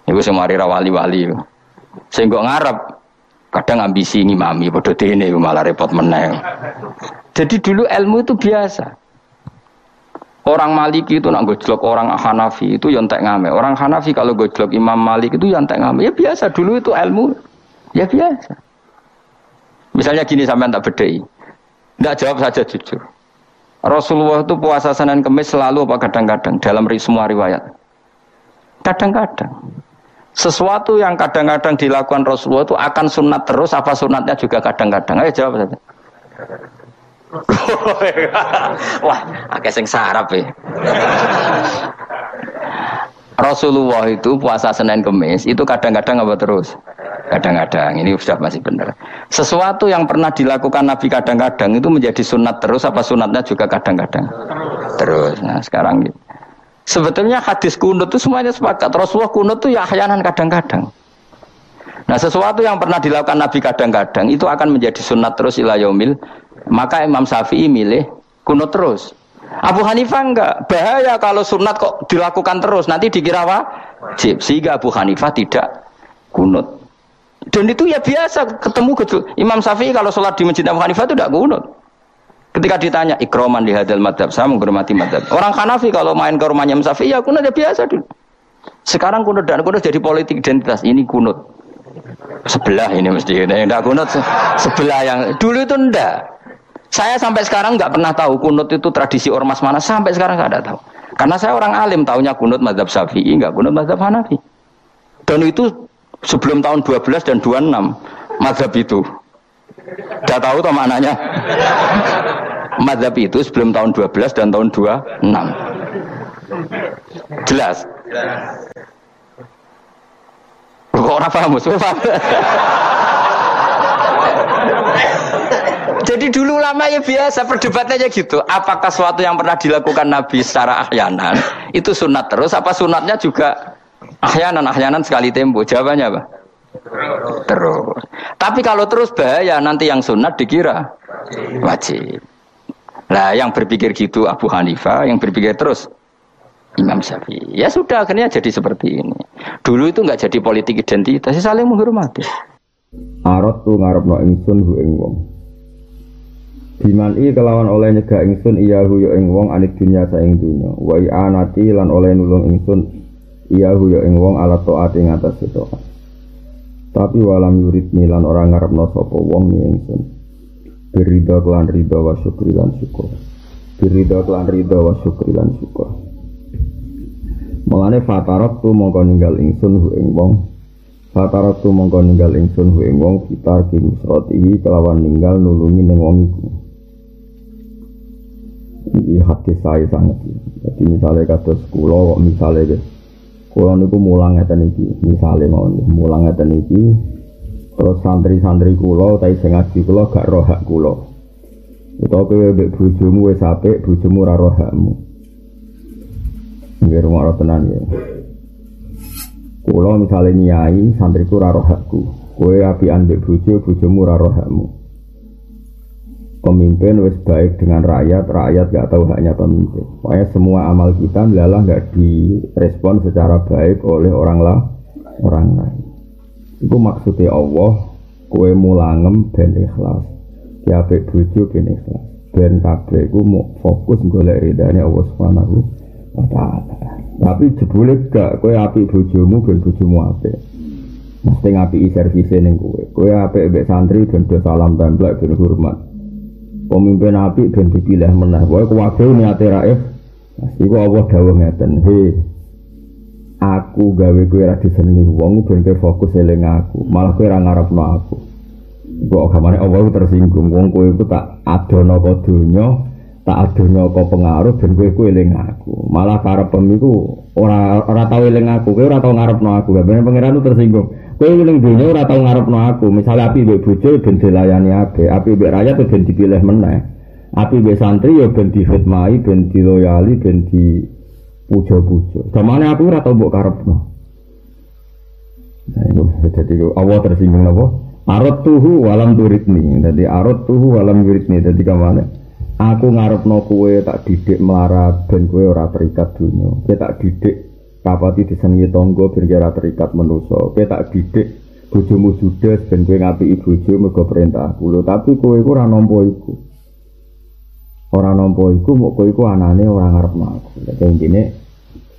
Iku sing mari wali-wali. Sing ngarep kadang ambisi ngimami padha dene malah repot meneng. Jadi dulu ilmu itu biasa. Orang Maliki itu nak gojlok orang Hanafi itu yang tak ngame. Orang Hanafi kalau gojlok Imam Malik itu yang tak ngame. Ya biasa dulu itu ilmu. Ya biasa. Misalnya gini sampai tak bedai. Tidak jawab saja jujur. Rasulullah itu puasa Senin Kemis selalu apa kadang-kadang dalam semua riwayat. Kadang-kadang. Sesuatu yang kadang-kadang dilakukan Rasulullah itu akan sunat terus apa sunatnya juga kadang-kadang. Ayo jawab saja. Wah, akeh sing sarap ya. Rasulullah itu puasa Senin Kemis itu kadang-kadang apa terus? Kadang-kadang ini sudah masih benar. Sesuatu yang pernah dilakukan Nabi kadang-kadang itu menjadi sunat terus apa sunatnya juga kadang-kadang terus. Nah sekarang gitu. Sebetulnya hadis kunut itu semuanya sepakat. Rasulullah kunut itu ya ahyanan kadang-kadang. Nah sesuatu yang pernah dilakukan Nabi kadang-kadang itu akan menjadi sunat terus ilayomil. Maka Imam Syafi'i milih kunut terus. Abu Hanifah enggak. Bahaya kalau sunat kok dilakukan terus. Nanti dikira wajib. Sehingga Abu Hanifah tidak kunut. Dan itu ya biasa ketemu gitu. Imam Syafi'i kalau sholat di Masjid Abu Hanifah itu tidak kunut. Ketika ditanya ikroman di hadal madhab, saya menghormati madhab. Orang Hanafi kalau main ke rumahnya Imam Syafi'i ya kunut ya biasa dulu. Sekarang kunut dan kunut jadi politik identitas. Ini kunut. Sebelah ini mesti. Yang tidak kunut sebelah yang dulu itu enggak. Saya sampai sekarang nggak pernah tahu kunut itu tradisi ormas mana. Sampai sekarang nggak ada tahu. Karena saya orang alim, tahunya kunut madhab syafi'i, nggak kunut madhab hanafi. Dan itu sebelum tahun 12 dan 26 madhab itu. Tidak tahu toh maknanya. madhab itu sebelum tahun 12 dan tahun 26. Jelas? Kok ora paham, paham. Jadi dulu lama ya biasa perdebatannya gitu. Apakah sesuatu yang pernah dilakukan Nabi secara ahyanan itu sunat terus? Apa sunatnya juga ahyanan ahyanan sekali tempo? Jawabannya apa? Terus. Tapi kalau terus bahaya nanti yang sunat dikira wajib. Nah yang berpikir gitu Abu Hanifah, yang berpikir terus Imam Syafi'i. Ya sudah akhirnya jadi seperti ini. Dulu itu nggak jadi politik identitas, saling menghormati. Arot tu ngarep no ingsun hu ing. I kelawan oleh nyegah ingsun iya hu yo ing wong anit dunya saing dunya. Wa anati lan oleh nulung ingsun iya hu yo ing wong ala taat ing atas itu. Tapi walam yurid lan orang ngarep no sapa wong ni ingsun. Birida klan rida wa syukri lan syukur. Birida klan rida wa syukri lan syukur. Mulane fatarok tu mongko ninggal ingsun hu ing wong Fataratu mongko ninggal ingsun hu ing wong kitar ki musrati kelawan ninggal nulungi ning wong iku. Iki hati saya sangat. Jadi misalnya kados kula kok misalnya. Kula niku mulang ngeten iki, misale mawon mulang ngeten iki terus santri-santri kula utawi sing ngaji kula gak roh hak kula. Utawa kowe mbek bojomu wis apik, bojomu ora roh hakmu. Nggih rumah tenan ya. Kulo misalnya nyai santriku raro hakku. Kue api ambek bojo, bojomu raro hakmu. Pemimpin wis baik dengan rakyat, rakyat gak tahu haknya pemimpin. Pokoknya semua amal kita adalah gak direspon secara baik oleh orang lah, orang lain. Itu maksudnya Allah, kue mulangem ben ikhlas. Kiapik bojo ben ikhlas. Ben ku mau fokus golek ridane Allah Subhanahu wa taala. Tapi jebule gak kowe api bojomu ben bojomu apik. Mesti ngapi servise ning kowe. Kowe apik mbek santri ben salam templek ben hormat. Pemimpin api ben dipilih meneh. Kowe kuwabe niate raif. Iku Allah dawuh ngeten, "He aku gawe kowe ra disenengi wong ben kowe fokus eling aku. Malah kowe ora ngarepno aku." Kok gamane Allah tersinggung wong kowe iku tak adono kok donya tak ada nyoko pengaruh dan gue gue eling aku. Malah para pemiku ora ora tahu eling aku gue ora tahu ngarep no aku. Gak bener pangeran tersinggung. Gue eling dunia ora tahu ngarep no aku. Misalnya api be bujo ben dilayani ape api be rakyat ben dipilih meneh. Api be santri ya ben dihitmai ben diloyali ben di pujo-pujo aku ora tahu mbok karep no nah itu jadi Allah tersinggung apa arot tuhu walam turitni jadi arot tuhu walam turitni jadi ke mana Aku ngarepno kowe tak didik melarat ben kowe ora terikat dunia. Kowe tak didik kapati disenengi tangga ben ora terikat manusa. Kowe tak didik bojomu judes ben kowe ngapiki bojo mergo perintah kula. Tapi kowe iku ora nampa iku. Ora nampa iku mok kowe iku anane ora ngarepno aku. Dadi intine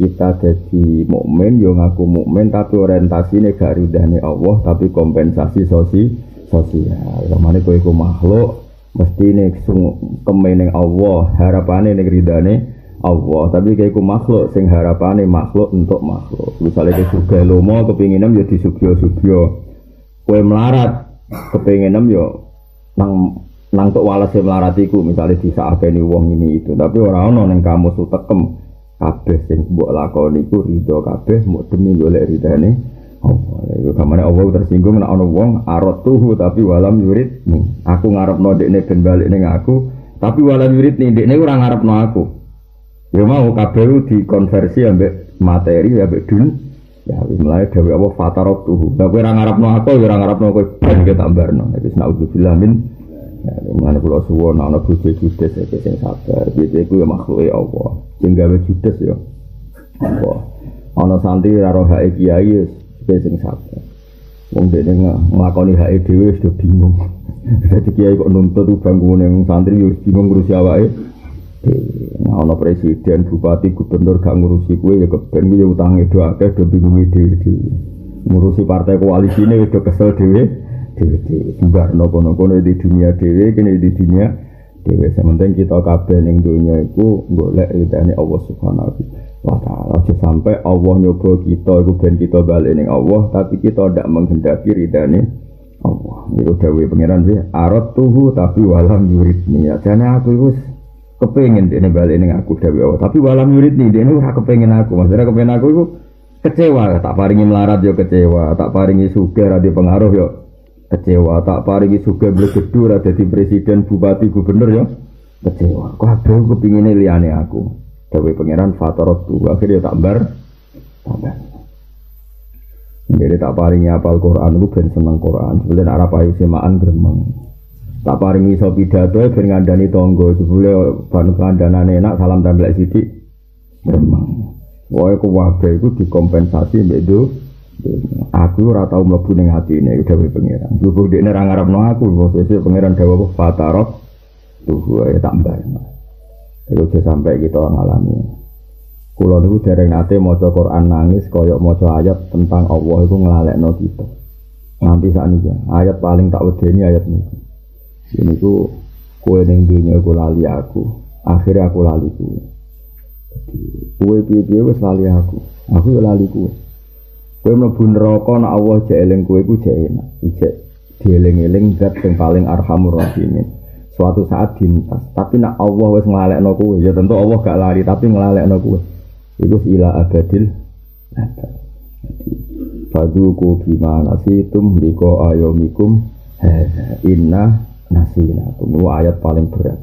kita jadi mukmin yo ngaku mukmin tapi orientasine gak ridane Allah tapi kompensasi sosi sosial. Lamane kowe iku makhluk mesti nih kemeneng Allah harapannya nih ridane Allah. Tapi kayak makhluk sing harapannya makhluk untuk makhluk. Misalnya ke surga lomo kepinginan ya di sugio sugio kue melarat kepinginan yo nang nang tok walase melaratiku misalnya di saat ini wong ini itu. Tapi orang orang yang kamu sutekem kabeh sing mbok lakoni ku ridho kabeh mau demi golek ridane Allah. Iku kamane Allah tersinggung nek ana wong arot tuhu tapi walam yurid nih. Aku ngarepno dekne ben balik ning aku, tapi walam yurid nih dekne ora ngarepno aku. Ya mau kabeh dikonversi ambek materi ambek dun. Ya wis mulai dewe Allah fatarok tuhu. Lah kowe ora ngarepno aku ya ora ngarepno kowe ben ke tambarno. Wis naudzubillah min Ya, mana pulau suwon, ana bojo judes ya, sing sabar. Gitu iku ya makhluke Allah. Sing gawe judes ya. Allah. Ana santri karo hake kiai Kowe sing sabar. Wong dene nglakoni hake dhewe wis bingung. Dadi kiai kok nuntut bangku ning santri wis bingung ngurusi awake. Nah, ana presiden, bupati, gubernur gak ngurusi kue ya keben ya utange do akeh do bingung dhewe. Ngurusi partai koalisi ini wis kesel dhewe dhewe dhewe. Bubar nopo-nopo di dunia dhewe kene di dunia dhewe. Sementing kita kabeh ning donya iku golek ridane Allah Subhanahu wa ta'ala sampai Allah nyoba kita iku ben kita balik ning Allah tapi kita tidak menghendaki ridane Allah niku dawuh pangeran sih arot tuhu tapi walam yuridni ya jane aku iku kepengen dia balik ini aku dewi Allah. Tapi walam yurid nih dia ora kepengen aku. Maksudnya kepengen aku itu kecewa. Tak paringi melarat yo kecewa. Tak paringi suge radi pengaruh yo kecewa. Tak paringi suge bergedur ada di presiden, bupati, gubernur yo kecewa. Kok aku kepingin liane aku. Dewi pangeran fatorot tuh. Akhirnya tak bar. Tak Jadi tak paringi apal Quran, gue ben seneng Quran. Sebenarnya arah payu semaan gremeng. Tak paringi iso pidato ben ngandani tangga. Jebule ban kandanane enak salam tempel sithik memang wae ku wae iku dikompensasi mbek do aku ora tau mlebu ning atine iku dhewe pangeran. Lugu dekne ra ngarepno aku? Posisi pangeran dawuh fatarok tuh ya tak mbarno itu sampai kita ngalami Kulo niku dereng nate maca Quran nangis koyok maca ayat tentang Allah iku nglalekno kita. Nganti sakniki ayat paling tak wedeni ayat niki. Ini ku kue neng dunia ku lali aku. Akhirnya aku lali ku. Kue piye wes lali aku. Aku ya lali ku. Kue mlebu neraka nak Allah jek eling kue ku enak. Ijek dieling-eling zat yang paling arhamur rahimin. Suatu saat dintas. Tapi nak Allah wes ngelalekno kue. Ya tentu Allah gak lari tapi ngelalekno kue. Itu ila abadil. Faduku gimana sih tum liko ayomikum inna nasina kumu ayat paling berat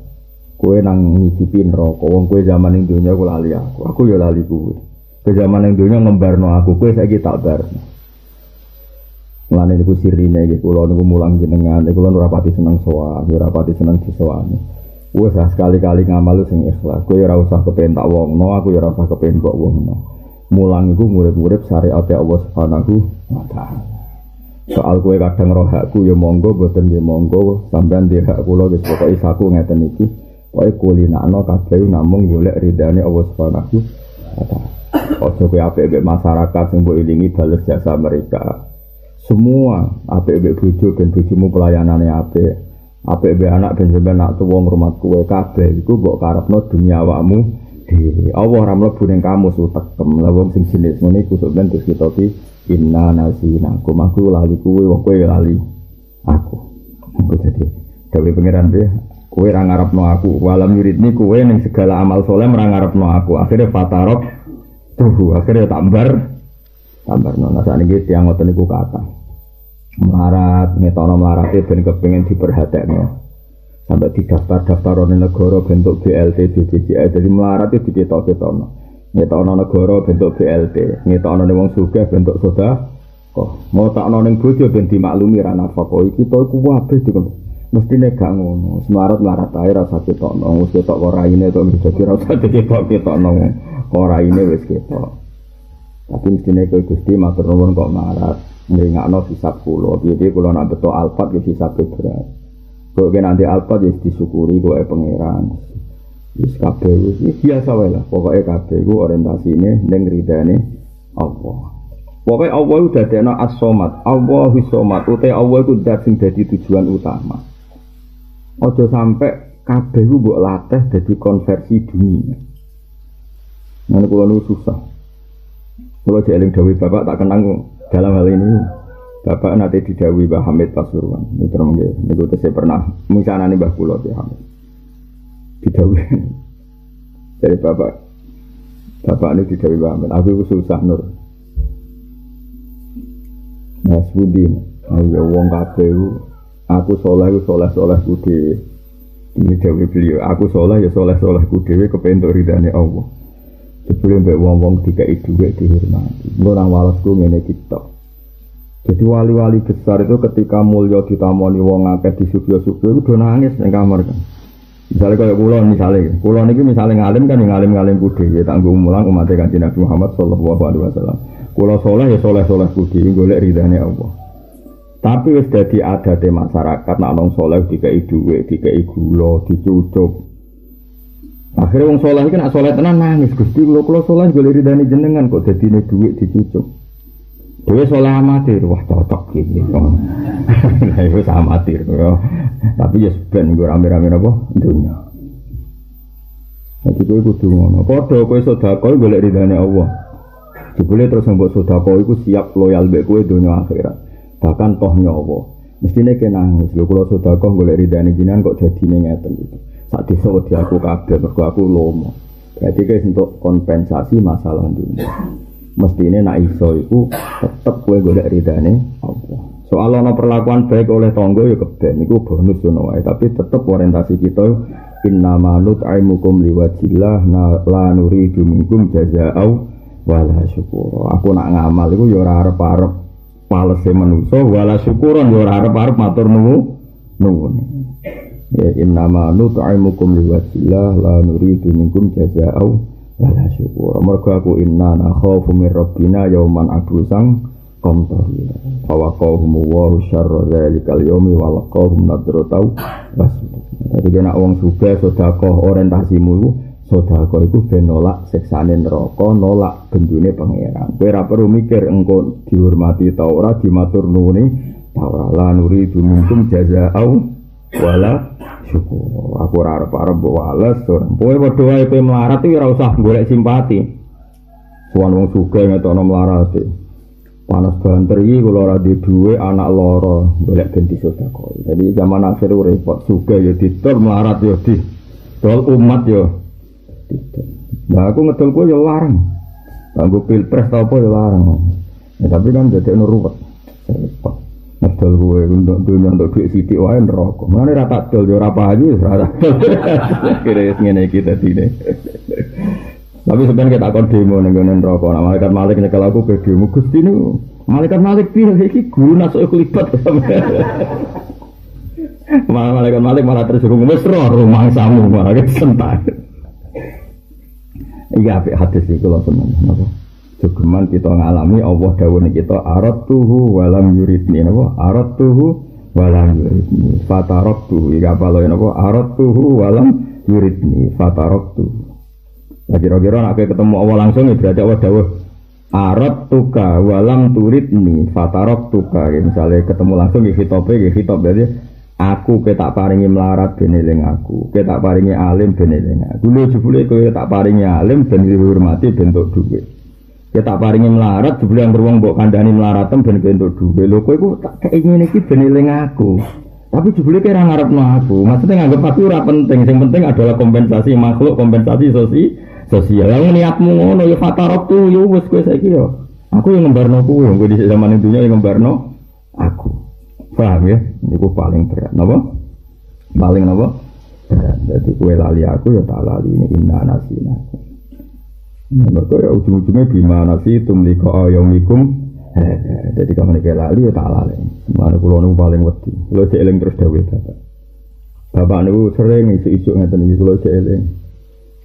kue nang ngicipi neraka wong kue zaman ning dunia aku lali aku aku ya lali kue kue zaman ning dunia ngembarno aku kue saiki tak bar Mulane niku sirine iki kula niku mulang jenengan, kula ora pati seneng soa, ora pati seneng disoani. Wes sekali-kali ngamal sing ikhlas. Kowe ora usah tak wongno, aku ya ora usah kepen kok wongno. Mulang iku murid-murid syariat Allah Subhanahu wa taala. soal kue kadang roh hakku ya monggo boten ya monggo sampean di hak kula wis pokoke saku ngeten iki pokoke kulinakno kabeh namung golek ridane Allah Subhanahu wa taala ojo kowe apik masyarakat sing mbok ilingi bales jasa mereka semua. Apik mbek bojo ben bojomu pelayanane apik. Apik mbek anak ben sampean nak tuwa ngrumat kowe. Kabeh iku mbok karepno dunia awakmu dhewe. Allah ora mlebu ning kamu sutekem lha wong sing jenis ngene iku ben terus kita Inna nasina aku lali kue wong kue lali aku. Aku jadi gawe pangeran dia kue ra ngarepno aku. Walam yuridni kue ning segala amal soleh ra ngarepno aku. Akhirnya fatarok tuh akhirnya tambar tambar nona saat ini tiang ngoten niku kata melarat ngetono melarat ben kepengin diperhatekno sampai di daftar daftar negara bentuk BLT BPJS jadi melarat itu diketok-ketokno ngetokno negara bentuk BLT, ning wong sugih bentuk soda. Kok mau takno ning bojo ben dimaklumi ra nafkah iki to iku wae dikon. Mestine gak ngono. Semarat larat ae rasa ketokno, wis ketok kok raine to dadi ra usah ketok ketokno. Kok raine wis ketok. Tapi mestine kowe Gusti matur nuwun kok marat ngringakno hisab kula. Piye kula nak beto alfat ya hisab berat. Kok nanti alfat ya disyukuri kok pangeran. Wis kabeh wis biasa wae lah. Pokoke kabeh iku orientasine ning ridane Allah. Pokoke Allah iku dadekno as-somat. Allahu somat. Ute Allah iku zat sing tujuan utama. Aja sampe kabeh mbok latih dadi konversi dunia. Nanti kula nu susah. Kalau jeling Dawi Bapak tak kenang dalam hal ini. Bapak nanti didawi Mbah Hamid Pasuruan. Ini terus ini saya pernah misalnya nih Mbah Kulo Hamid. Didawi dari bapak bapak ini didawi banget aku itu susah nur. Mas Budi. Ayo wong kabeh aku soleh aku soleh soleh budi ini dewi beliau aku soleh ya soleh soleh budi kepentuk ridhani Allah sebelum mbak wong wong tiga itu dihormati orang walasku ngene kita jadi wali-wali besar itu ketika mulia ditamoni wong akeh di subyo-subyo itu udah nangis yang kamar kan Misalnya kalau pulau misalnya, pulau ini misalnya ngalim kan ngalim ngalim budi, ya tanggung mulang umat kanji Nabi Muhammad Shallallahu Alaihi Wasallam. Pulau soleh ya soleh soleh budi, golek ridhanya Allah. Tapi wis jadi ada di masyarakat nak nong soleh tiga duwe, tiga gula, dicucuk. Akhirnya wong soleh kan nak tenan nangis, gusti kalau kalau soleh golek ridhani jenengan kok jadi nih duit dicucuk. Dewe soleh amatir, wah cocok gini. Nah itu amatir. Tapi ya sebenarnya gue rame-rame apa? Dunia. Jadi gue kudu ngono. Kodo gue sodako gue lihat ridhani Allah. Jebule terus mbok sodako itu siap loyal be gue dunia akhirat. Bahkan toh nyawa. Mestinya kena nangis. Lho kalau sodako gue lihat ridhani jinan kok jadi ngeten gitu. Saat desa wedi aku kabeh mergo aku lomo. Jadi guys untuk kompensasi masalah dunia. Mesti ini nak iso iku tetep kowe golek ridane Allah. Soal ana perlakuan baik oleh tonggo ya keben niku bonus wae, tapi tetep orientasi kita inna manut aimukum liwajillah la nuridu minkum jazaa'u wala syukur. Aku nak ngamal iku ya ora arep-arep palese manusa wala ya ora arep-arep matur nuwun nuwun. Ya innama nut'imukum liwajillah la nuridu minkum jazaa'u wala syukur. Mergo aku inna nakhafu min rabbina yauman abusang qamtarina. Fa waqahum wa syarra dzalikal yaumi wa laqahum nadratau bas. Jadi kena wong suga sedekah orientasimu sedekah iku ben nolak siksane neraka, nolak bendune pangeran. Kowe ora perlu mikir engko dihormati ta ora dimatur nuwuni ta ora la nuridu minkum jazaa'u wala syukur. Aku ora arep-arep wales kowe padha wae kowe melarat iki ora usah golek simpati. Suwan wong sugih ngetokno melarat. Panas banter iki kula ora di duwe anak loro golek ganti sedekah jadi zaman akhir repot sugih ya ditur melarat ya di dol umat ya nah aku ngedol kowe ya larang. Kanggo pilpres ta apa ya larang. Ya, tapi kan jadi ruwet. Repot Ngedol gue untuk dunia untuk duit sidik wae neraka. Mana rata dol yo ora payu rata. Kira ngene iki dadi Tapi sebenarnya kita akan demo ngene neraka. Nah, malaikat malik nyekel aku ke demo Gusti niku. Malaikat malik piye iki guna sok kelibat. Malah malaikat malik malah terus wis roh rumah samu malah kesentak. Iya hadis iki kula seneng. Jogeman kita ngalami Allah dawuh kita arat tuhu walam yuridni. Napa? Arat tuhu walam yuridni. Fatarok tuhu iki apa lho napa? Arat tuhu walam yuridni. Fatarok tuhu Nah kira-kira nak ketemu Allah langsung ya berarti Allah dawuh arat tuka walam turidni. Fatarok tuka misalnya ketemu langsung ya hitobe ya hitob. Berarti aku ketak paringi melarat beneling aku. Ketak paringi alim beneling aku. Lu jebule kowe tak paringi alim ben dihormati bentuk duit Ya tak paringi melarat, jebule yang beruang mbok kandhani melaratem ben bentuk duwe. Lho kowe iku tak kei ngene iki ben eling aku. Tapi jebule kira ngarepno aku. Maksudnya nganggep aku ora penting. Yang penting adalah kompensasi makhluk, kompensasi sosi sosial. Yang niatmu ngono ya fatarok tuh yo wis kowe saiki yo. Aku yang ngembarno kowe, kowe di zaman dunia yang ngembarno aku. Paham ya? Niku paling berat. Napa? Paling napa? Berat. Jadi kowe lali aku ya tak lali ini inna nasina. Mereka ya ujung-ujungnya gimana sih tumli ko ayomikum Jadi kamu nih lali ya tak lali. Mana pulau nu paling wedi. Pulau eling terus dawe bapak. Bapak nu sering isu-isu ngeten iki pulau eling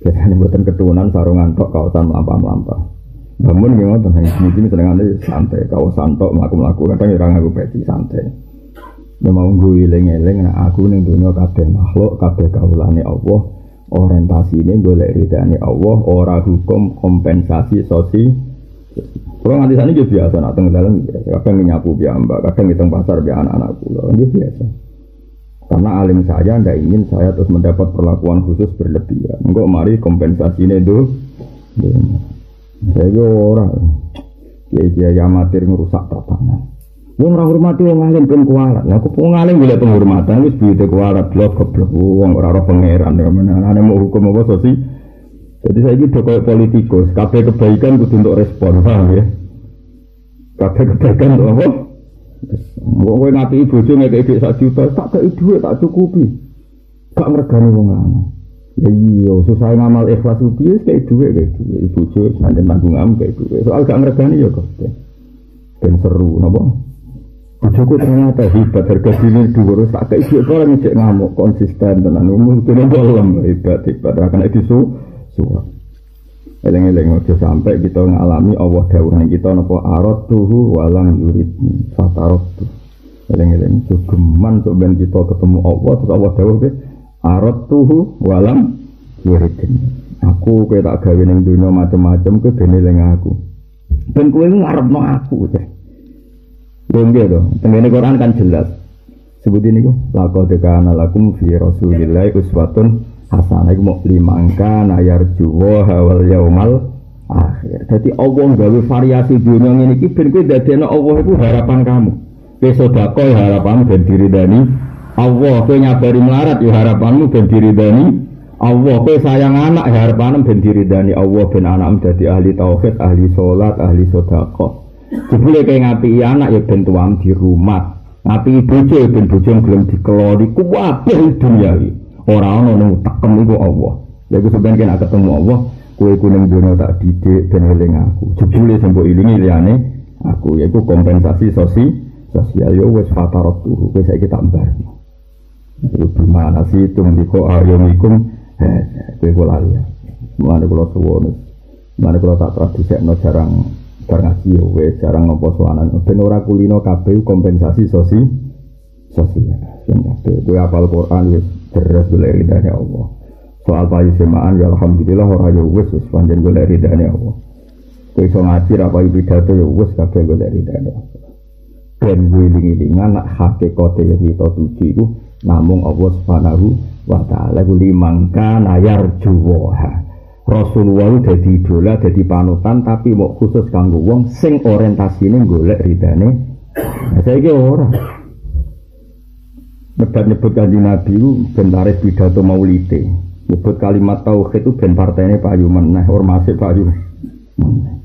Biasanya buatan keturunan sarungan tok kawasan melampah-melampah. Namun memang tentang ini seneng santai. Kawasan tok melaku-melaku. Kadang orang aku peci santai. Memang gue eling-eling nah aku nih dunia kabeh makhluk kabeh kaulane Allah orientasi ini boleh ridhani Allah ora hukum kompensasi sosi. Kalau nanti sana juga biasa nak tengah dalam biasa kadang nyapu mbak? Kadang ngitung pasar biar anak-anak pulau ini biasa. Karena alim saya tidak ingin saya terus mendapat perlakuan khusus berlebihan. Enggak mari kompensasi ini itu saya orang ya dia amatir ngerusak tatanan Wong ora hormati wong alim ben kualat. Lah kok wong alim golek penghormatan wis biyute kualat blok goblok wong ora ora pangeran ya menane mau hukum apa sosi. Jadi saya ini koyo politikus, kabeh kebaikan kudu untuk respon, paham ya? Kabeh kebaikan untuk apa? Wong kowe ngati bojo ngekek dhuwit sak juta, tak kei dhuwit tak cukupi. Gak ngregani wong lanang. Ya iya, susah ngamal ikhlas piye kei dhuwit kei dhuwit bojo sanjen tanggung am kei dhuwit. Soal gak ngregani ya kok. Ben seru napa? Bojoku ternyata hebat harga diri dua tak kayak ibu orang ngecek ngamuk konsisten tenan. Mungkin dalam hebat hebat. Akan itu su suah eleng-eleng aja sampai kita ngalami Allah dawuh kita nopo arot tuhu walang yurid fatarot tuh eleng-eleng itu geman untuk ben kita ketemu Allah terus Allah dawuh ke arot tuhu walang yurid. Aku kayak tak gawe ning dunia macam-macam ke ben aku. Ben kowe ngarepno aku deh Dongge to. Tengene Quran kan jelas. Sebut ini kok laqad kana lakum fi Rasulillah uswatun hasanah iku mau limangka nayar juwa wal yaumal akhir. Jadi Allah gawe variasi dunia ngene iki ben kowe Allah iku harapan kamu. Kowe sedekah harapan ben diridani Allah kowe nyabari melarat ya harapanmu ben diridani Allah kowe sayang anak ya harapanmu ben diridani Allah ben anak dadi ahli tauhid, ahli salat, ahli sedekah. Jebule kowe ngapi anak ya ben tuam di rumah. Ngapi bojo ya ben bojo gelem dikelori kuwabeh dunia iki. Ora ana nang tekem iku Allah. Ya iku sampeyan kena ketemu Allah, kowe iku ning dunya tak didik ben eling aku. Jebule sampe ilingi liyane aku yaiku kompensasi sosial sosial yo wis fatarot tuh kowe saiki tak mbar. Itu gimana sih itu ndiko ayomikum kowe kula ya. Mulane kula suwun. Mulane kula tak tradisekno jarang bar ngaji yo wis jarang sowanan ben ora kulino kabeh kompensasi sosi sosial. Sing kabeh kowe apal Quran wis deres golek ridane Allah. Soal payu semaan ya alhamdulillah ora yo wis wis panjen golek ridane Allah. Kowe iso ngaji ra payu pidato yo wis kabeh golek ridane Allah. Ben wiling-wilingan nak hakikate yang kita tuju iku namung Allah Subhanahu wa taala ku limangka nayar juwaha Rasulullah dadi idola dadi panutan tapi mau khusus kanggo wong sing orientasine golek ridane nah, saiki ora. Nyebut nyebut kanji Nabi itu ben tarik pidato maulide. Nyebut kalimat tauhid itu ben partainya payu meneh Ormasi payu meneh.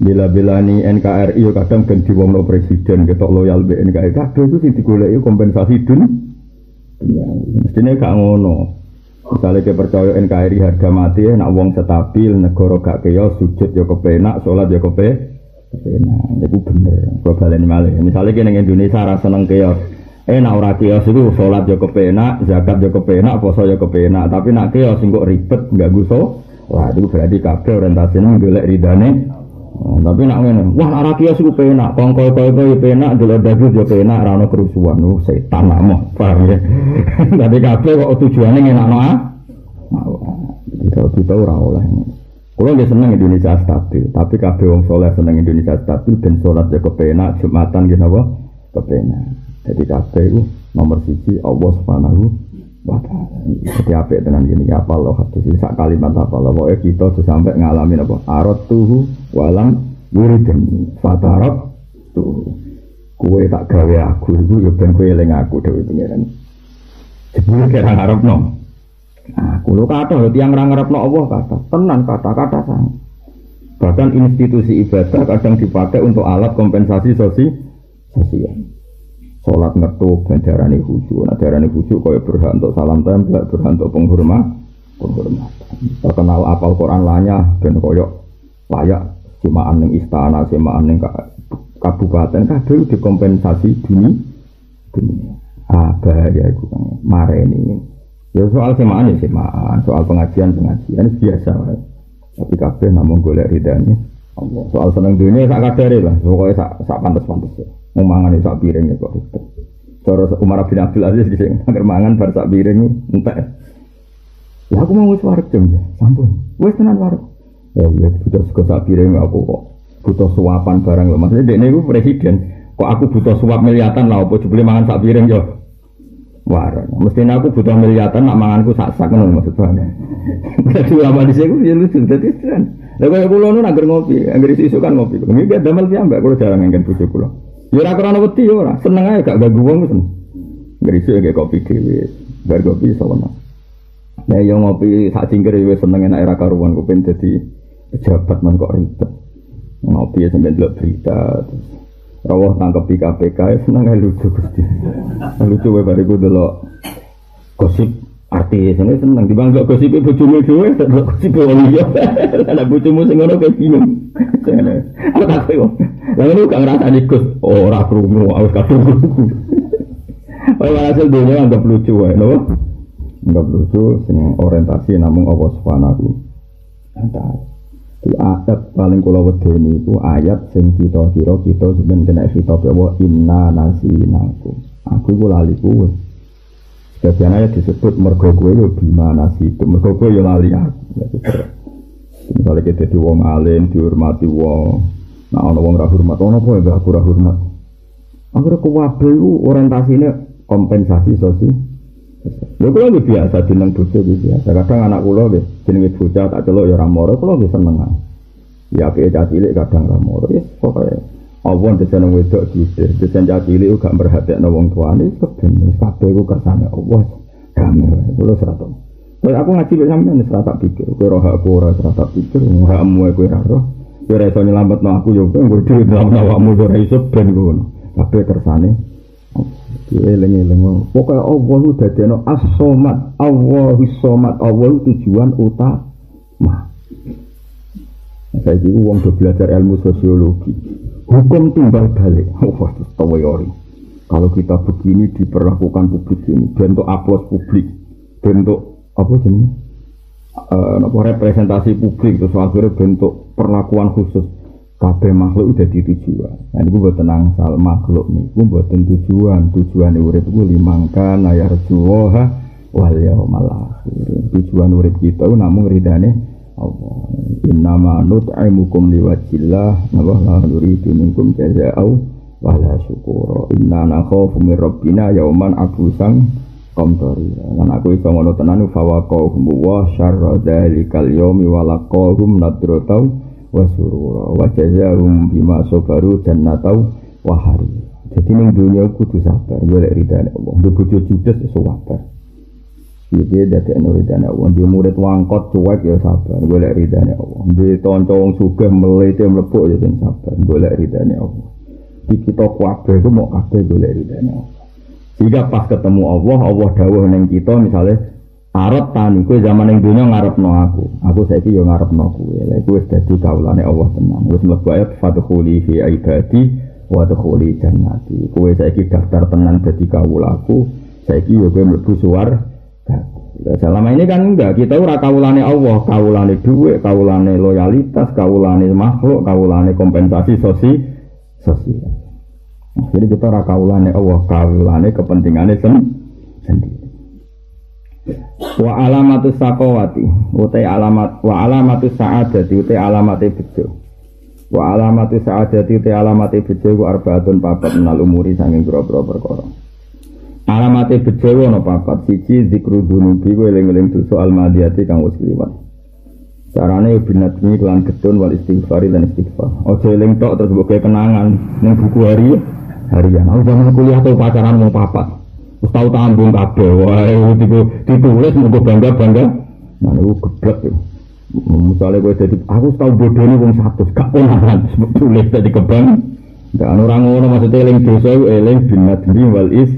Bila-bila ini NKRI kadang ben diwongno presiden ketok loyal be NKRI Kadang itu sih digoleki kompensasi dunia Ya, mestinya gak ngono. Misalnya kita percaya NKRI harga mati, nak wong stabil, negara gak keos, sujud ya kepenak, sholat ya kepe, kepenak. Itu bener. Gue balen malih. Misalnya kita Indonesia rasa seneng eh nak ora keos itu sholat ya kepenak, zakat ya kepenak, poso ya kepenak. Tapi nak keos kok ribet, gak guso. Wah itu berarti kabeh orientasinya golek ridane tapi nak ngene, wah arah kias iku penak, kongko kongko ya penak, dulu daging ya penak, rano kerusuhan, nu setan nak mau, paham ya? Tapi kabeh kok tujuannya ngenak no ah? Kita kita ora oleh. Kalau nggak seneng Indonesia stabil, tapi kabeh wong soleh seneng Indonesia stabil dan sholat ya kepenak, jumatan gitu apa? Kepenak. Jadi kabeh itu nomor siji Allah subhanahu Wah, jadi apa dengan gini apa loh hadis sak kalimat apa loh. Pokoknya kita tuh sampai ngalamin apa? Arot tuh walang wiridin fatarot tuh. Kue tak gawe aku itu ya ben kue leng aku dewi pengiran sebelum kira ngarep no aku lo kata lo tiang ngarep no Allah kata. Tenan kata kata sang. Bahkan institusi ibadah kadang dipakai untuk alat kompensasi sosial Sholat ngetuk darani khusyuk. Nah darani khusyuk kaya berhak untuk salam tempel, berhak untuk penghormat, penghormat. Terkenal apal Quran lanya dan koyok layak semaan ning istana, semaan ning kabupaten kabeh dikompensasi dunia. dunia. Ah bahaya itu kan mareni. Ya soal semaan ya semaan, soal pengajian pengajian biasa. Tapi kabeh namun golek ridani Allah. Soal seneng dunia sak kadare lah, pokoknya sak sak pantes-pantes. Ya. Mangan sak piring ya kok. Cara Umar bin Abdul Aziz di sini agar mangan bar sak piring entek. Ya aku mau wis wareg jam ya, sampun. Wis tenan wareg. Ya iya butuh sego sak piring aku kok butuh suapan barang lho. Maksudnya dekne iku presiden. Kok aku butuh suap miliatan lah apa jebule mangan sak piring yo. Warang. Mestinya aku butuh miliatan nak manganku sak sak ngono maksudnya. Dadi ulama di sini ya lucu dadi. Lah kaya kula nu anggar ngopi, anggar isu kan ngopi. Biar damel piyambak kula jarang ngengken bojo kula. Ya ora krana wedi ya ora, seneng ae gak ganggu wong seneng. Anggar isu kayak kopi dhewe, bar kopi sawono. Nah yang ngopi sak cingkir ya seneng enak era karuan kupen dadi pejabat man kok ribet. Ngopi ya sampai delok berita terus rawah tangkep di KPK ya seneng lucu Gusti. Lucu wae bariku delok gosip artis ini seneng di bangga gosip ibu cumi dua gosip wong liya ada bojomu sing ngono kayak bingung aku tak tahu lalu lu gak ngerasa ikut oh ora aku gak krungu Oh, hasil dunia anggap lucu wae, no? Anggap lucu, sing orientasi namun Allah Subhanahu taala. Di ayat paling kula wedeni iku ayat sing kita kira kita sebenarnya kena kita bahwa inna nasinakum. Aku iku lali kuwe. Sebagian ayat disebut mergo kowe yo bima nasitu. Mergo kowe yo lali aku. Misalnya kita di wong alim dihormati wong. Nah ana wong ra hormat, ana apa ya aku ra hormat. Akhirnya kuwabe iku orientasine kompensasi sosial. Lha kula nggih biasa dineng bojo nggih biasa. Kadang anak kula nggih jenenge bocah tak celuk ya ora moro, kula nggih seneng. Ya cah cilik kadang ra moro. Ya pokoke Allah desain wedok gitu, desain cilik gak berhati wong tuane keben kabeh iku kersane Allah. Wae, kula serata. Kowe aku ngaji mek sampean tak pikir, kowe roh aku ora tak pikir, hakmu kowe ora roh. Kowe ora iso nyelametno aku yo kowe nggo dhewe nyelametno awakmu ora iso ben ngono. Kabeh kersane Eling-eling Pokoknya Allah itu dadeno as-somat Allahu somat Allah tujuan utama. Saya ini uang udah belajar ilmu sosiologi Hukum timbal balik Wah, itu tawayori Kalau kita begini diperlakukan publik ini Bentuk aplaus publik Bentuk apa jenis uh, representasi publik Terus akhirnya bentuk perlakuan khusus kabeh makhluk udah di tujuan. Nah ini buat tenang sal makhluk nih, gue buat tujuan. Tujuan urip gue limangkan ayar juwoha wal yaumal akhir. Tujuan urip kita namun ridane Allah. Inna ma nut'imukum liwajillah nabah la nuridu minkum jaza'au wala syukura. Inna nakhafu min rabbina yauman abusang komtori. Lan aku iso ngono tenan fa waqahum wa syarra dzalikal yaumi wa laqahum nadratau wa surura wa jazaahum bima sabaru jannatau wa hari. Jadi ning dunia kudu sabar golek ridane Allah. Ndek bojo judes. Iki dadi anu ridane Allah. Dia murid wangkot cuek ya sabar golek ridane Allah. Ndek tonco wong sugih melete mlepuk ya sing sabar golek ridane Allah. Di kita kuwabe ku mau kabeh golek ridane Allah. Jika pas ketemu Allah, Allah dawuh ning kita misalnya Arab tani, kue zaman yang dunia ngarep no aku, aku saya yo ngarep no kue, lah kue jadi kaulane Allah tenang, kue semua ayat fadkhuli fi ibadi wa dkhuli jannati, kue saya daftar tenang jadi kaulaku, saya yo kue mlebu suar, selama ini kan enggak, kita ora kaulane Allah, kaulane duit, kaulane loyalitas, kaulane makhluk, kaulane kompensasi sosi, sosial. Jadi kita ora kaulane Allah, kaulane kepentingannya sendiri. Wa alamatu sakowati utai alamat wa alamatu sa'adati utai alamate bejo. Wa alamatu sa'adati utai alamate bejo ku arbaatun papat menal umuri sanging perkara. Alamate bejo ana papat siji zikru dunubi ku eling-eling dosa almadiyati kang wis liwat. Carane binatmi kelan getun wal istighfari dan istighfar. Ojo eling tok terus mbok kenangan ning buku hari harian. Aku zaman kuliah tuh pacaran mau papat. Wis tau tanggung kabeh wae ditulis mengko bangga-bangga. Nah niku geblek ya. Misalnya gue jadi, aku tahu bodoh ini wong satu, gak ponakan, tulis jadi kebang. Dan orang ngono maksudnya eling dosa, eling binat wal is,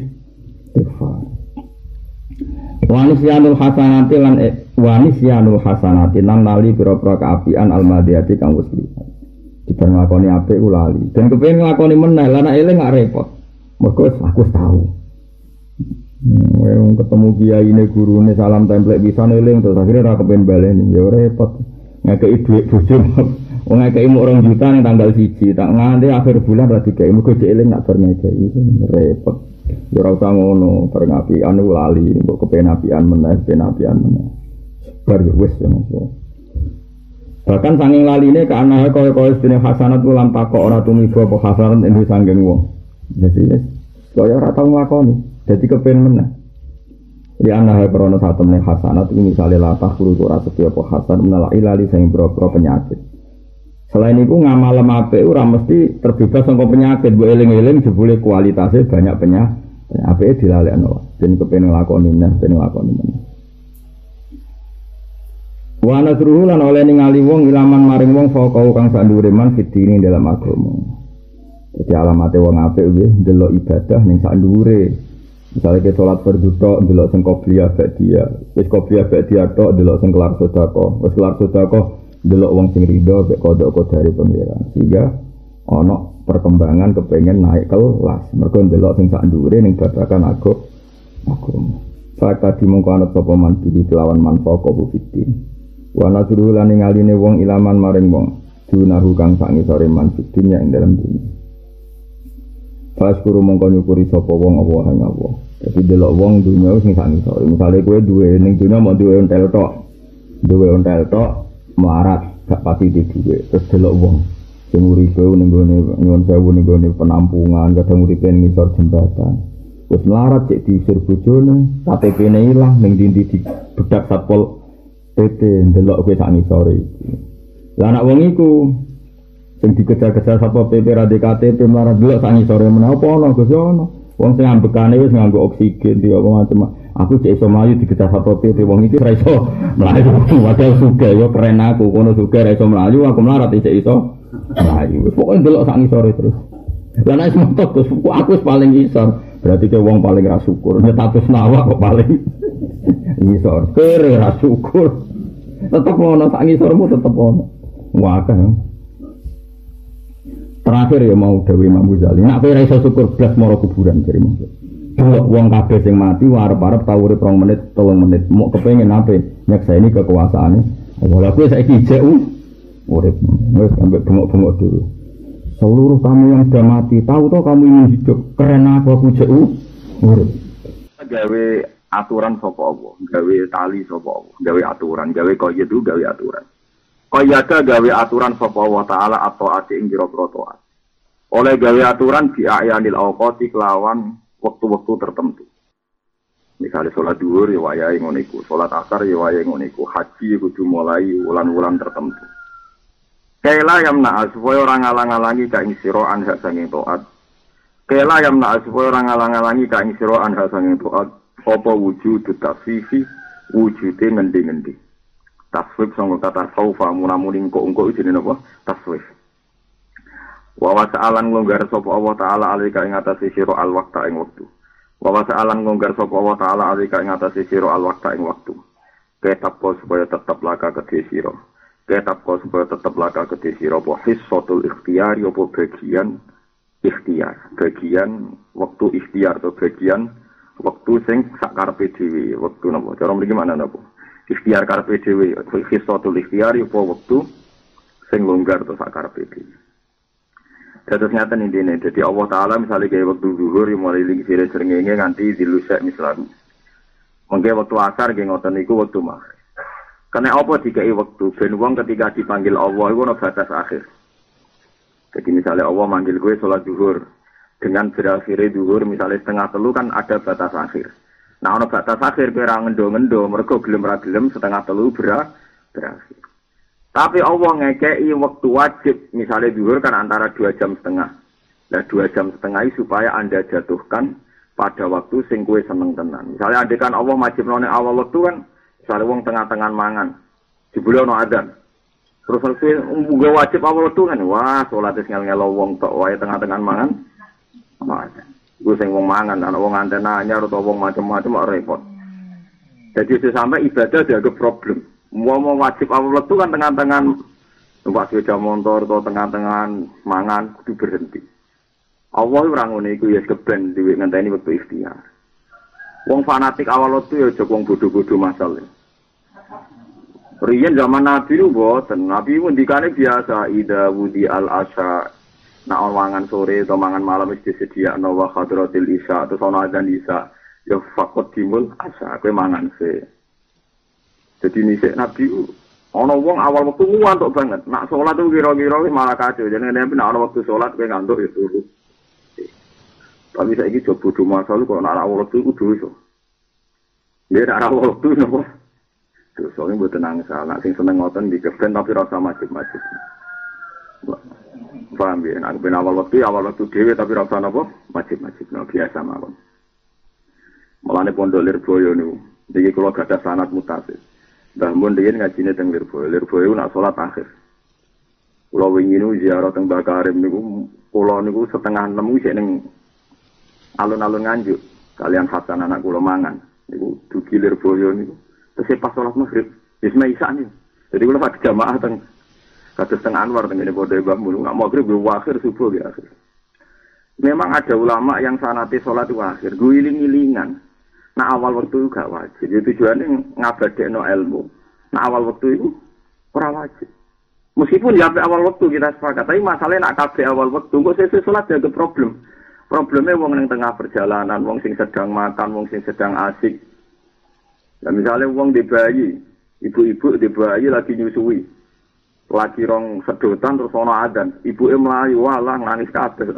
Wanisyanul hasanati lan e, wanisyanul hasanati nan lali pira-pira kaapian almadiyati kang wis. Dibar nglakoni apik lali. Dan kepengin nglakoni meneh, lan eling gak repot. Mergo aku tahu. Hmm, ketemu kiai ini guru ini salam template bisa neling terus akhirnya rak kepen baleni ya repot ngekei duit bojo wong ngekei orang juta ning tanggal siji tak nganti akhir bulan ra dikai mugo eling nak bar repot ora usah ngono bar ngapian lali mbok kepen apian meneh kepen apian meneh bar ya wis ya Bahkan sanging laline ke anake kaya-kaya sedene hasanat ulam takok ora tumiba apa hasanat ing sanging wong. Jadi kaya ora tau nglakoni. Jadi kepen mana? Di anak krono satu meneng hasanat itu misalnya latah guru ora setiap hasan menala ilali sing bro penyakit. Selain itu ngamal mape ora mesti terbebas sama penyakit. Bu eling-eling jebule kualitasnya banyak penyakit. Apa itu dilalekno? Ben kepen nglakoni neh, ben nglakoni meneh. Wa nasruhu lan oleh ningali wong ilaman maring wong faqau kang sak man fitini dalam agama. Jadi alamate wong apik nggih delok ibadah ning sak Misalnya kita sholat berduka, delok sing kopiah dia, wis kopiah dia tok, delok sing kelar sodako, wis kelar sodako, delok wong sing ridho, bek kodok kok dari pengiran. Sehingga ono perkembangan kepengen naik kelas, mereka delok sing sak dure ning babakan aku, aku. Saya tadi mongko anut sapa man pilih kelawan man pokok bufitin. Wa nasruhu lan ngaline wong ilaman maring wong. Dunahu kang sak ngisore man fitin ing dalam dunia. Pas kuru mongko nyukuri sapa wong apa hang apa. Dadi delok wong dunya sing sak ngisor. Misale kowe duwe ning dunya mau duwe ontel tok. Duwe ontel tok melarat gak pati di duwe. Terus delok wong sing uripe ning gone nyuwun sewu ning gone penampungan, kadang uripe ngisor jembatan. Terus melarat cek diusir bojone, KTP-ne ilang ning dindi di bedak satpol PP delok kowe sak ngisore iki. Lah anak wong iku Sing dikejar-kejar sapa PP ra KTP melarat delok sangi sore menapa ono Gus ya ono. Wong sing ambekane wis nganggo oksigen dia apa macam. Aku cek iso mlayu dikejar sapa PP wong iki ra iso mlayu. Wadah suge yo keren aku kono suge ra iso mlayu aku melarat cek iso mlayu. Pokoke delok sangi sore terus. Lah nek semono Gus aku paling isor. Berarti ke wong paling ra syukur. Status nawa kok paling isor. Kere ra syukur. Tetep ono sangi sormu tetep ono. Wah kan. Terakhir ya mau Dewi Imam Ghazali. Nak kowe iso syukur blas moro kuburan dari Imam Kalau wong kabeh sing mati arep-arep tau urip 2 menit, 3 menit, mau kepengin ape ini kekuasaane. Wala kowe saiki jek urip. Wis sampe bengok-bengok dulu. Seluruh kamu yang sudah mati, tahu toh kamu ingin hidup. Keren apa aku jek urip. Gawe aturan sapa Allah, gawe tali sapa Allah, gawe aturan, gawe kaya itu gawe aturan. Qayyada gawe aturan sapa wa taala atau ati ing taat. Oleh gawe aturan di ayanil awqati kelawan waktu-waktu tertentu. Misalnya sholat duhur ya wayahe ngono iku, sholat asar ya wayahe ngono iku, haji ya kudu mulai wulan-wulan tertentu. Kaila yang na'a supaya orang ngalang-alangi ka ing sira anha sanging taat. Kaila yang na'a supaya orang ngalang-alangi ka ing sira anha sanging taat. Apa wujud tasfifi? Wujude ngendi-ngendi. Taswif sangka kata saufa munamuning kok engko jenenge napa taswif. Wa wasa'alan nglonggar sapa Allah taala alika ing atase al waqta ing wektu wa wasa'alan nglonggar sapa Allah taala alika ing atase sira al waqta ing wektu ketap kok supaya tetap laka kedhe sira ketap kok supaya tetap laka kedhe sira apa? Hissatul ikhtiyar apa bagian ikhtiar? Bagian waktu ikhtiar atau bagian waktu sing sakarepe dhewe? Waktu napa? Cara mriki mana napa ikhtiar karpe dhewe. Khisatul ikhtiar apa? Wektu sing longgar to sak karepe dhewe. Dados ngaten intine dadi Allah taala misalnya kayak waktu zuhur mulai lagi srengenge nganti dilusak misalnya Mungkin waktu asar ngoten niku waktu maghrib. Karena apa dikai waktu ben wong ketika dipanggil Allah itu ono batas akhir. Jadi misalnya Allah manggil gue sholat zuhur dengan berakhirnya zuhur misalnya setengah telu kan ada batas akhir. Nah, ono batas akhir kira ngendo-ngendo, mereka gelem setengah telu bera berakhir. Tapi Allah ngekei waktu wajib, misalnya zuhur kan antara dua jam setengah. Nah, dua jam setengah supaya anda jatuhkan pada waktu sing kue seneng tenan. Misalnya adekan Allah wajib none awal waktu kan, misalnya wong tengah-tengah mangan, jebule ono adan. Terus kue gue wajib awal waktu kan, wah sholat ngel ngelo wong tok wae tengah-tengah mangan, ono adan. Gue sing wong mangan, anak wong anten anyar atau wong macam-macam repot. Jadi sampai ibadah dianggap problem. Mau mau wajib awal itu kan tengah-tengah numpak sepeda motor atau tengah-tengah mangan kudu berhenti. Allah orang ngono iku ya keben diwek ngenteni waktu ikhtiar. Wong fanatik awal itu ya jok wong bodoh-bodoh masalah. Riyen zaman Nabi itu boten, Nabi ngendikane biasa ida wudi al asya Nah, mangan sore atau mangan malam mesti sedia wa khadratil isya atau sono azan isya ya fakot timul asa kowe mangan se. Jadi ini Nabi ono wong awal waktu ngantuk banget. Nak sholat tuh kira-kira malah kacau. Jadi nak ono waktu sholat kowe ngantuk ya turu. Tapi saya ini coba bodoh masa lu kalau nak awal waktu itu dosa. Dia nak awal waktu nopo. Dosa ini buat tenang salah. Sing seneng ngoten di tapi rasa macam-macam. Paham ya? Nah, ben awal waktu awal waktu dewe tapi rasa apa? Wajib-wajib. Nah, biasa mawon. Mulane pondok Lirboyo niku. Iki kula gadah sanad mutasis. Mbah Mun riyen ngajine teng Lirboyo. Lirboyo nak salat akhir. Kula wingi niku ziarah teng Mbah Karim niku kula niku setengah enam sik ning alun-alun nganjuk. Kalian Hasan anak kula mangan. Niku dugi Lirboyo niku. Terus pas salat maghrib, wis isa nih. Jadi kula pas jamaah teng Kata setengah Anwar dengan ini bodoh Mbah Mulu nggak akhir gue akhir subuh ya akhir. Memang ada ulama yang sanati sholat itu gue iling-ilingan. Nah awal waktu itu gak wajib. Jadi tujuannya ngabadek no ilmu. Nah awal waktu itu kurang wajib. Meskipun ya awal waktu kita sepakat, tapi masalahnya nak kabe awal waktu, kok saya sholat jadi problem. Problemnya wong yang tengah perjalanan, wong sing sedang makan, wong sing sedang asik. Nah, misalnya wong di bayi, ibu-ibu di bayi lagi nyusui lagi rong sedotan terus ono adan ibu melayu walah nangis kabeh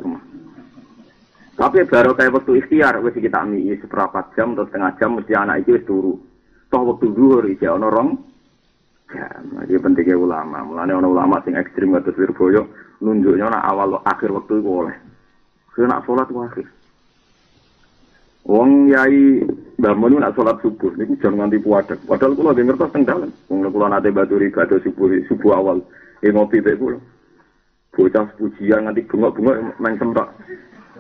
tapi baru kayak waktu ikhtiar wis kita mi seberapa jam atau setengah jam mesti anak itu wis turu toh waktu dhuwur iki ono rong jam. Nah, Iki pentingnya ulama. Mulane ana ulama sing ekstrim kados Wirboyo nunjuknya nak awal akhir waktu itu oleh. Saya nak sholat akhir. Wong yai bangun nak sholat subuh, ini jangan nganti puadek. Padahal kalau lagi ngertos teng dalan. Wong kalau nate baturi gado subuh subuh awal, ini ngopi teh pulau. Bocah pujian nganti bengok-bengok main semrak.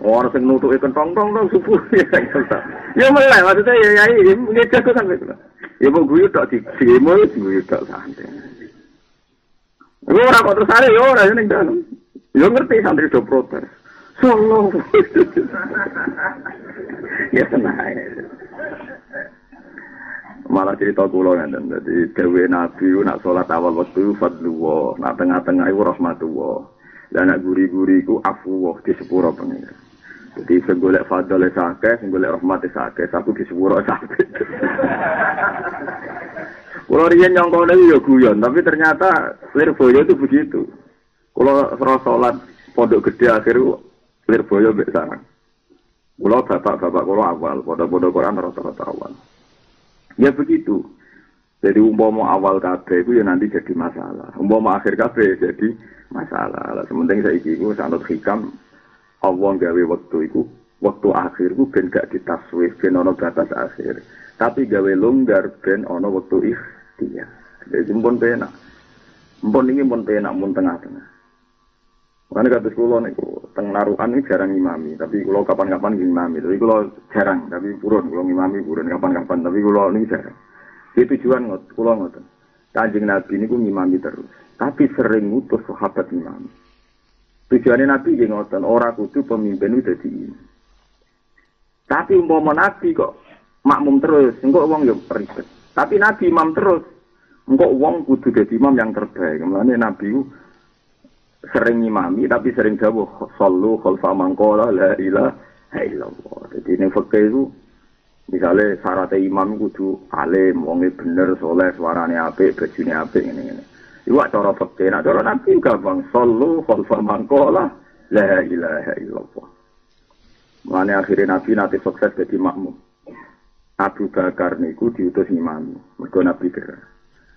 Orang sing nutuke kentong tong tong subuh ya semrak. Ya mulai maksudnya ya yai ini jago kan betul. Ya mau guyu tak di demo guyu tak santai. Gue orang kok terus ada ya orang yang dalam. Ya ngerti santri do protes. Solo. ya tenang. Malah cerita kula ngeten. Dadi dewe Nabi nak salat awal waktu fadluwa, nak tengah-tengah iku rahmatullah. Lah nak guri-guri iku afuwah di sepuro pengira. Jadi sing golek fadale sakeh, sing golek rahmate sakeh, aku di sepuro sakeh. Kulo riyen nyongkone yo guyon, tapi ternyata Lirboyo itu begitu. Kulo serah salat pondok gede akhir Lirboyo mbek sarang. Kulo bapak-bapak kulo awal, pondok-pondok Quran rata-rata awal. Ya begitu. Jadi umpama awal kabeh itu ya nanti jadi masalah. Umpama akhir kabeh jadi masalah. Lah sementing saiki iku sanut hikam Allah gawe waktu iku waktu akhir ku ben gak ditaswif ben ana batas akhir. Tapi gawe longgar ben ana waktu ikhtiar. Jadi pun penak. Mpun ini pun penak pun tengah-tengah. Makanya kata sekolah niku teng naruhan ini jarang imami, tapi kalau kapan-kapan imami, tapi kalau jarang, tapi purun, kalau imami purun kapan-kapan, tapi kalau ini jarang. Itu tujuan ngot, kalau ngot. Kanjeng Nabi ini ngimami terus, tapi sering ngutus sahabat imami. Tujuannya Nabi yang ngoten, orang kudu pemimpin itu jadi. Tapi umpama Nabi kok makmum terus, enggak uang ya ribet. Tapi Nabi imam terus, enggak uang kudu jadi imam yang terbaik. Makanya Nabi sering imami tapi sering jawab sallu khalfa mangkola la ilaha illallah. Jadi ini fakir itu misalnya syaratnya imam kudu alim, wongnya bener, soleh, suaranya apik, bajunya apik, ini ini. Iku cara fakir, nah cara nabi gampang sallu khalfa mangkola la ilaha illallah. Mana akhirnya nabi nanti sukses jadi makmum. Abu Bakar niku diutus imam, mergo nabi gerak.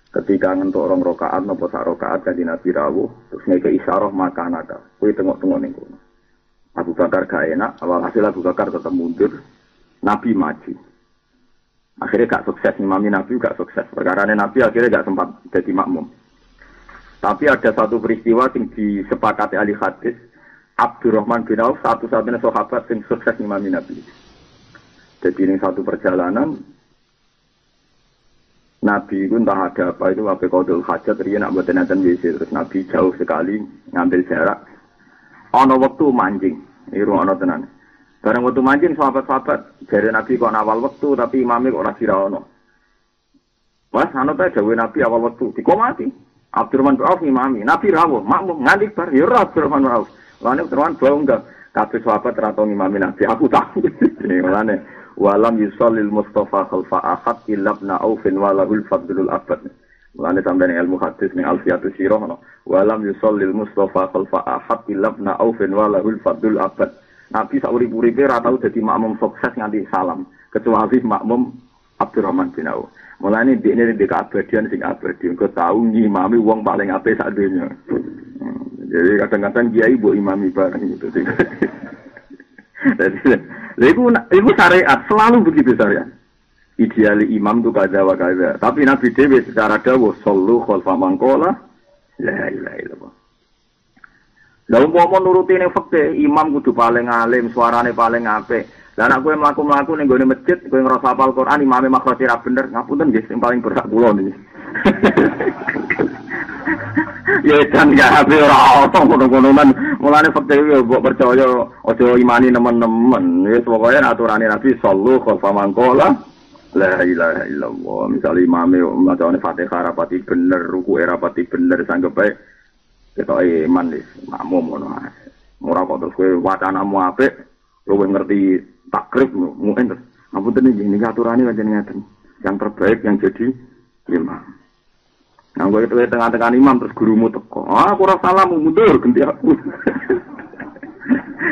Ketika ngentuk orang rokaat nopo sak rokaat kan nabi rawuh terus ngeke isyarah maka nada kue tengok tengok nih kono. Abu Bakar gak enak awal hasil Abu Bakar tetap mundur. Nabi maju. Akhirnya gak sukses imami Nabi gak sukses. Perkara Nabi akhirnya gak sempat jadi makmum. Tapi ada satu peristiwa yang disepakati ahli hadis. Abdurrahman bin Auf satu-satunya sahabat yang sukses imami Nabi. Jadi ini satu perjalanan Nabi itu entah ada apa itu apa kodul hajat dia nak buat nanten WC terus Nabi jauh sekali ngambil jarak. Ono waktu mancing, iru ono tenan. Barang waktu mancing sahabat-sahabat dari Nabi kok awal waktu tapi imamnya kok rasira ono. Mas, anu teh jauh Nabi awal waktu dikomati. Abdurrahman bin Auf imami, Nabi rawuh, makmum nganti bar ya Abdurrahman bin Auf. Lane Abdurrahman bau enggak kabeh sahabat ratau imami Nabi, aku tahu. Lane walam yusallil mustafa khalfa ahad illa ibn aufin walahul fadlul abad Mulane sampeyan ilmu hadis ning Alfiatus Sirah no. Walam yusallil mustafa khalfa ahad illa ibn aufin walahul fadlul abad. Nabi sak urip-uripe ora tau dadi makmum sukses nganti salam, kecuali makmum Abdurrahman bin Auf. Mulane dekne di keabadian sing abadi, engko tau ngimami wong paling apik sak donya. Jadi kadang-kadang kiai buat imami bareng gitu. Jadi, itu, itu syariat, selalu begitu syariat. Ideali imam itu kada wa kada. Tapi Nabi Dewi secara dawuh, sallu khalfa mangkola, la ilaha illallah. Lah umpama nuruti ning fikih, imam kudu paling alim, suarane paling apik. Lah nek kowe mlaku-mlaku ning gone masjid, kowe ngrasa hafal Quran, imame makhraj ra bener, ngapunten nggih sing paling berhak kula niki. ya kan ya ape ora ono ngono-ngonoan. Mulane fakir yo mbok percaya aja imani nemen-nemen. Wis pokoke aturane Nabi sallu khalfa mangkola. La ilaha illallah. Misale imame macane Fatihah rapati bener, ruku rapati bener sanggep bae. Ketoke iman wis makmum ae. Ora kok terus kowe wacanamu apik, luwih ngerti takrib mungkin terus. Ngapunten iki niki aturane pancen ngaten. Yang terbaik yang jadi imam. Nah, gue itu tengah-tengah imam terus gurumu teko. Ah, aku rasa salah mundur ganti aku.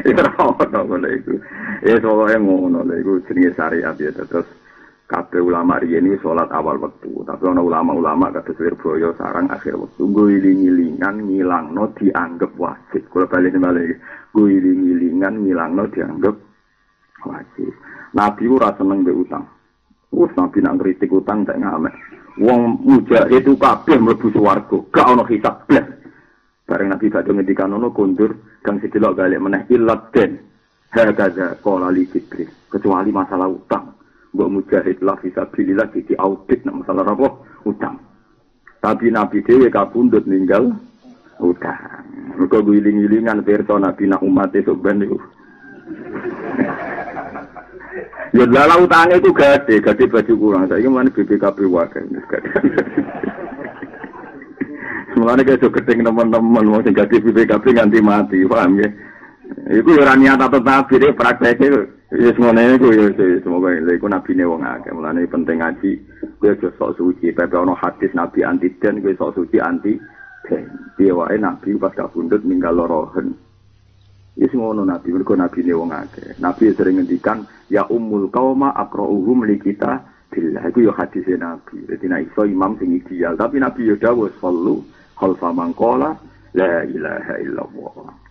Ya ora ono ngene iku. Ya soalnya ngono lho iku jenenge syariat ya terus kabeh ulama riyen iki salat awal wektu, tapi ana ulama-ulama kados Lirboyo sarang akhir wektu. Nggo iling-ilingan ngilangno dianggap wajib. Kula bali balik. Nggo iling-ilingan ngilangno dianggap wajib. Nabi ora seneng mbek utang. Wes nabi nak kritik utang tak ngamek. Wong mujahid itu kabeh mlebu swarga, gak ana hisab blas. Bareng Nabi badhe ngendikan ngono kondur kang sedelok balik meneh ilat den. Hadaza qala li Jibril. Kecuali masalah utang. Mbok mujahid lah fisabilillah di audit nak masalah apa? Utang. Tapi Nabi dhewe kabundut ninggal utang. Mergo guling-gilingan pirsa Nabi nak umat esuk ben. Ya lala utangnya itu gede, gede baju kurang. Saya mana BPKP wakil. Semuanya kayak so keting teman-teman mau sing gede BPKP nganti mati, paham ya? Iku ora niat atau nabi deh prakteknya ya semuanya itu ya semoga ini iku nabi nih wong akeh mulane penting ngaji gue aja sok suci pepe ono hadis nabi anti den gue sok suci anti piye wae nabi pas kabundut ninggal lorohen Wis ngono Nabi, mergo Nabi ne wong akeh. Nabi sering ngendikan ya ummul qauma aqra'uhum li kita billah. Iku yo hadis Nabi. Dadi nek iso imam sing ideal, tapi Nabi yo dawuh sallu khalfa man qala la ilaha illallah.